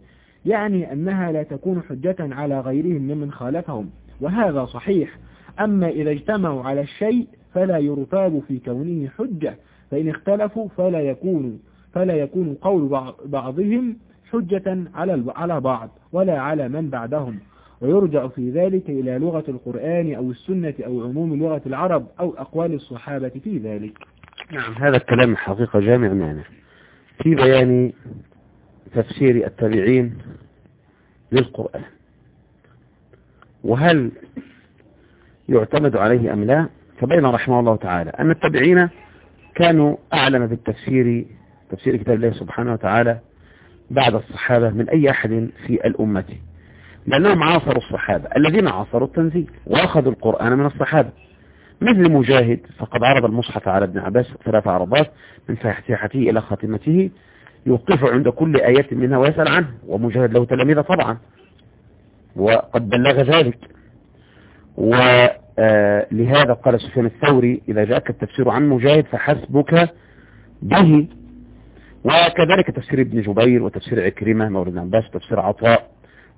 يعني أنها لا تكون حجة على غيرهم ممن خالفهم وهذا صحيح. أما إذا اجتمعوا على الشيء فلا يرتاب في كونه حجة. فإن اختلفوا فلا يكون فلا يكون قول بعضهم حجة على على بعض ولا على من بعدهم. ويرجع في ذلك إلى لغة القرآن أو السنة أو عموم لغة العرب أو أقوال الصحابة في ذلك. نعم هذا الكلام حقيقة جامع معنى في بيان تفسير التابعين للقرآن. وهل يعتمد عليه أم لا؟ فبين رحمه الله تعالى. أن التابعين كانوا أعلم بالتفسير تفسير كتاب الله سبحانه وتعالى بعد الصحابة من أي أحد في الأمة. لأنهم عاصروا الصحابة الذين عاصروا التنزيل وأخذوا القرآن من الصحابة. مثل مجاهد فقد عرض المصحف على ابن عباس ثلاث عرضات من فاتحته إلى خاتمته يوقف عند كل آية منها ويسأل عنه ومجاهد له تلاميذ طبعا. وقد بلغ ذلك. ولهذا قال سفيان الثوري إذا جاءك التفسير عن مجاهد فحسبك به. وكذلك تفسير ابن جبير وتفسير عكرمة مولد بن عباس وتفسير عطاء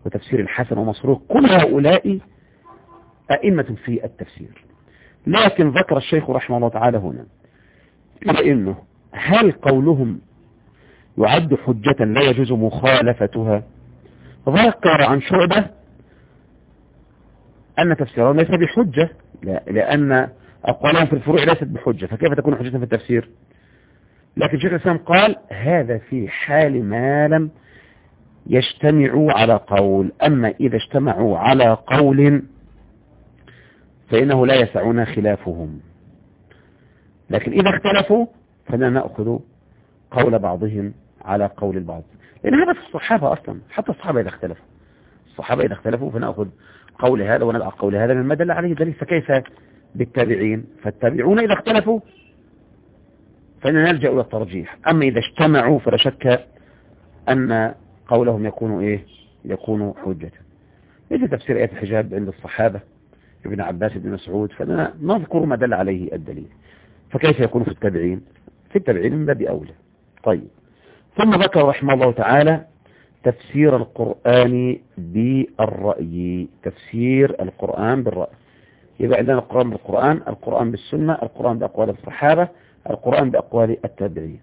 وتفسير الحسن ومصروف كل هؤلاء أئمة في التفسير. لكن ذكر الشيخ رحمه الله تعالى هنا إنه هل قولهم يعد حجة لا يجوز مخالفتها؟ ذكر عن شعبة أن تفسيرهم ليس بحجة لا لأن أقوالهم في الفروع ليست بحجة فكيف تكون حجة في التفسير؟ لكن شيخ الإسلام قال هذا في حال ما لم يجتمعوا على قول أما إذا اجتمعوا على قول فإنه لا يسعنا خلافهم. لكن إذا اختلفوا فلا نأخذ قول بعضهم على قول البعض. لأن هذا في الصحابة أصلا حتى الصحابة إذا اختلفوا. الصحابة إذا اختلفوا فنأخذ قول هذا وندع قول هذا مما دل عليه دليل فكيف بالتابعين. فالتابعون إذا اختلفوا فإننا نلجأ إلى الترجيح. أما إذا اجتمعوا فلا شك أن قولهم يكون إيه؟ يكون حجة. مثل تفسير آيات الحجاب عند الصحابة ابن عباس بن مسعود فلنا نذكر ما دل عليه الدليل. فكيف يكون في التابعين؟ في التابعين من باب أولى. طيب. ثم ذكر رحمه الله تعالى تفسير القرآن بالرأي. تفسير القرآن بالرأي. يبقى عندنا القرآن بالقرآن القرآن بالسنة القرآن بأقوال الصحابة القرآن بأقوال التابعين.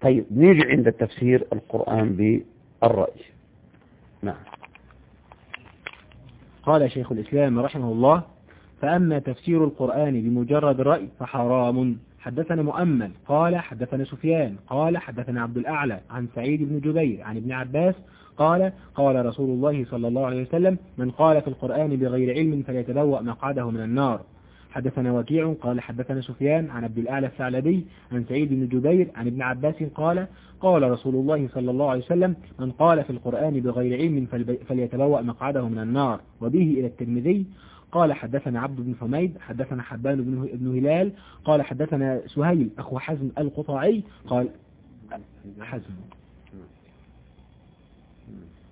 طيب نيجي عند التفسير القرآن بالرأي. نعم. قال شيخ الإسلام رحمه الله فأما تفسير القرآن بمجرد الرأي فحرام. حدثنا مؤمل قال حدثنا سفيان قال حدثنا عبد الأعلى عن سعيد بن جبير عن ابن عباس قال قال رسول الله صلى الله عليه وسلم من قال في القرآن بغير علم فليتبوأ مقعده من النار. حدثنا وكيع قال حدثنا سفيان عن عبد الأعلى الثعلبي عن سعيد بن جبير عن ابن عباس قال قال رسول الله صلى الله عليه وسلم من قال في القرآن بغير علم فليتبوأ مقعده من النار. وبه إلى الترمذي قال حدثنا عبد بن حميد حدثنا حبان بن بن هلال قال حدثنا سهيل أخو حزم القطاعي قال حزم.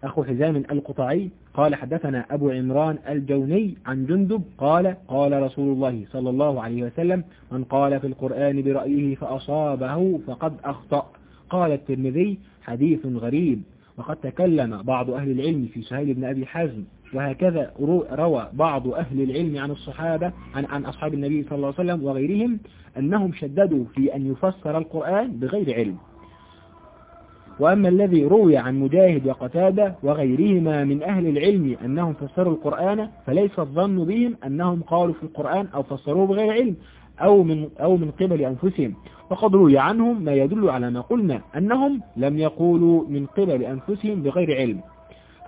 أخو حزام القطاعي قال حدثنا أبو عمران الجوني عن جندب قال قال رسول الله صلى الله عليه وسلم من قال في القرآن برأيه فأصابه فقد أخطأ. قال الترمذي حديث غريب. وقد تكلم بعض أهل العلم في سهيل بن أبي حزم. وهكذا روى بعض أهل العلم عن الصحابة عن, عن أصحاب النبي صلى الله عليه وسلم وغيرهم أنهم شددوا في أن يفسر القرآن بغير علم. وأما الذي روي عن مجاهد وقتادة وغيرهما من أهل العلم أنهم فسروا القرآن فليس الظن بهم أنهم قالوا في القرآن أو فسروه بغير علم أو من, أو من قبل أنفسهم. وقد روي عنهم ما يدل على ما قلنا أنهم لم يقولوا من قبل أنفسهم بغير علم.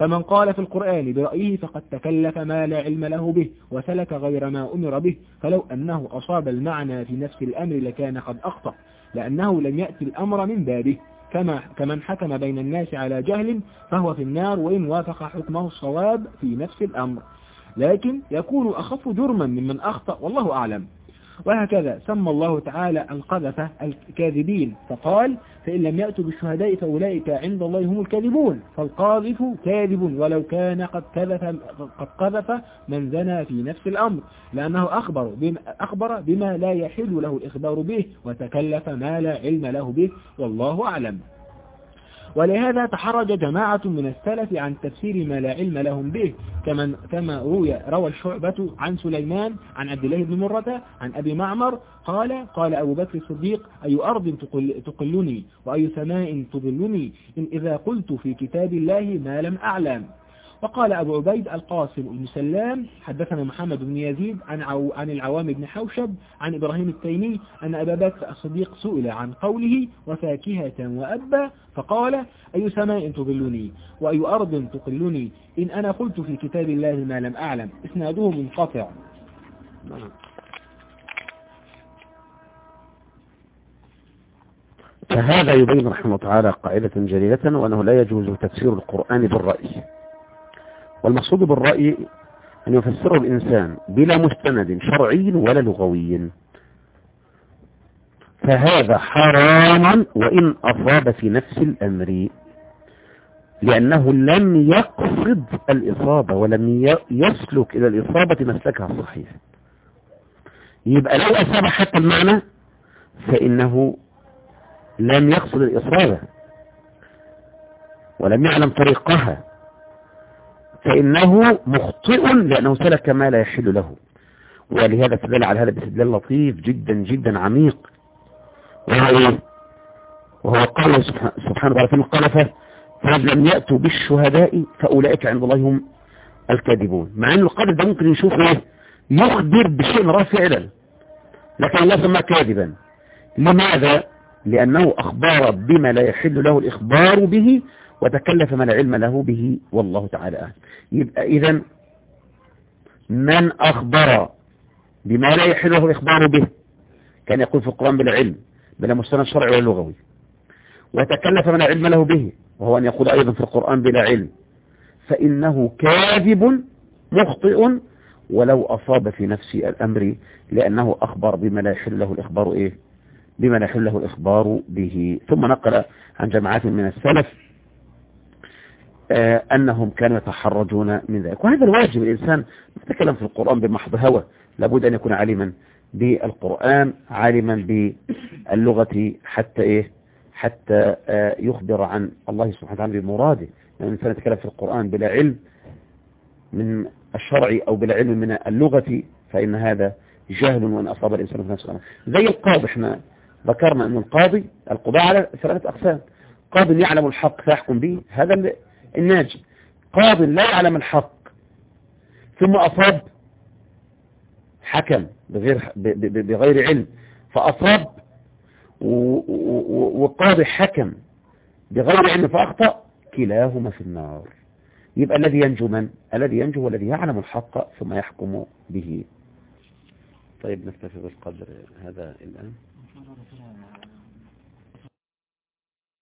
فمن قال في القرآن برأيه فقد تكلف ما لا علم له به وسلك غير ما أمر به. فلو أنه أصاب المعنى في نفس الأمر لكان قد أخطأ لأنه لم يأتي الأمر من بابه. كما كمن حكم بين الناس على جهل فهو في النار وإن وافق حكمه الصواب في نفس الأمر. لكن يكون أخف جرما ممن أخطأ والله أعلم. وهكذا سمى الله تعالى القذفة الكاذبين. فقال فإن لم يأتوا بالشهداء فأولئك عند الله هم الكاذبون. فالقاذف كاذب ولو كان قد كذف قد قذف من زنى في نفس الأمر لأنه أخبر بما, أخبر بما لا يحل له الإخبار به وتكلف ما لا علم له به والله أعلم. ولهذا تحرج جماعة من السلف عن تفسير ما لا علم لهم به. كما كما روي روى الشعبة عن سليمان عن عبد الله بن مرة عن أبي معمر قال قال أبو بكر الصديق أي أرض تقل تقلني؟ وأي سماء تظلني؟ إن إذا قلت في كتاب الله ما لم أعلم. وقال أبو عبيد القاسم بن سلام حدثنا محمد بن يزيد عن, عو عن العوام بن حوشب عن إبراهيم التيمي أن أبا بكر الصديق سئل عن قوله وفاكهة وأبا فقال أي سماء تظلني وأي أرض تقلني؟ إن أنا قلت في كتاب الله ما لم أعلم. إسناده منقطع. فهذا يبين رحمه الله تعالى قاعدة جليلة وأنه لا يجوز تفسير القرآن بالرأي. والمقصود بالرأي أن يفسره الإنسان بلا مستند شرعي ولا لغوي. فهذا حرام وإن أصاب في نفس الأمر لأنه لم يقصد الإصابة ولم يسلك إلى الإصابة مسلكها الصحيح. يبقى لو أصاب حتى المعنى فإنه لم يقصد الإصابة ولم يعلم طريقها. فإنه مخطئ لأنه سلك ما لا يحل له. ولهذا استدل على هذا باستدلال لطيف جدا جدا عميق. وهو إيه؟ وهو قال سبحانه وتعالى القلفة فإن لم يأتوا بالشهداء فأولئك عند الله هم الكاذبون. مع أن القدر ده ممكن يشوف إيه؟ يخبر بشيء راه فعلا لكن الله سماه كاذبا. لماذا؟ لأنه أخبر بما لا يحل له الإخبار به وتكلف لا علم له به والله تعالى يبقى إذا من أخبر بما لا يحل له الإخبار به كان يقول في القرآن بلا علم بلا مستند شرعي ولا لغوي. وتكلف من علم له به وهو أن يقول أيضا في القرآن بلا علم. فإنه كاذب مخطئ ولو أصاب في نفس الأمر لأنه أخبر بما لا يحل له الإخبار إيه؟ بما لا يحل له الإخبار به. ثم نقل عن جماعات من السلف أنهم كانوا يتحرجون من ذلك. وهذا الواجب الإنسان يتكلم في القرآن بمحض هوى لابد أن يكون عالما بالقرآن عالما باللغة حتى إيه؟ حتى آه يخبر عن الله سبحانه وتعالى بمراده. لأن يعني الإنسان يتكلم في القرآن بلا علم من الشرع أو بلا علم من اللغة فإن هذا جهل وأن أصاب الإنسان في نفسه. زي القاضي إحنا ذكرنا أن القاضي القضاء على ثلاثة أقسام. قاض يعلم الحق فيحكم به هذا الناجي. قاض لا يعلم الحق. ثم أصاب. حكم بغير بغير علم. فأصاب. وقاضي حكم بغير علم فأخطأ. كلاهما في النار. يبقى الذي ينجو من؟ الذي ينجو هو الذي يعلم الحق ثم يحكم به. طيب نكتفي بالقدر هذا الآن.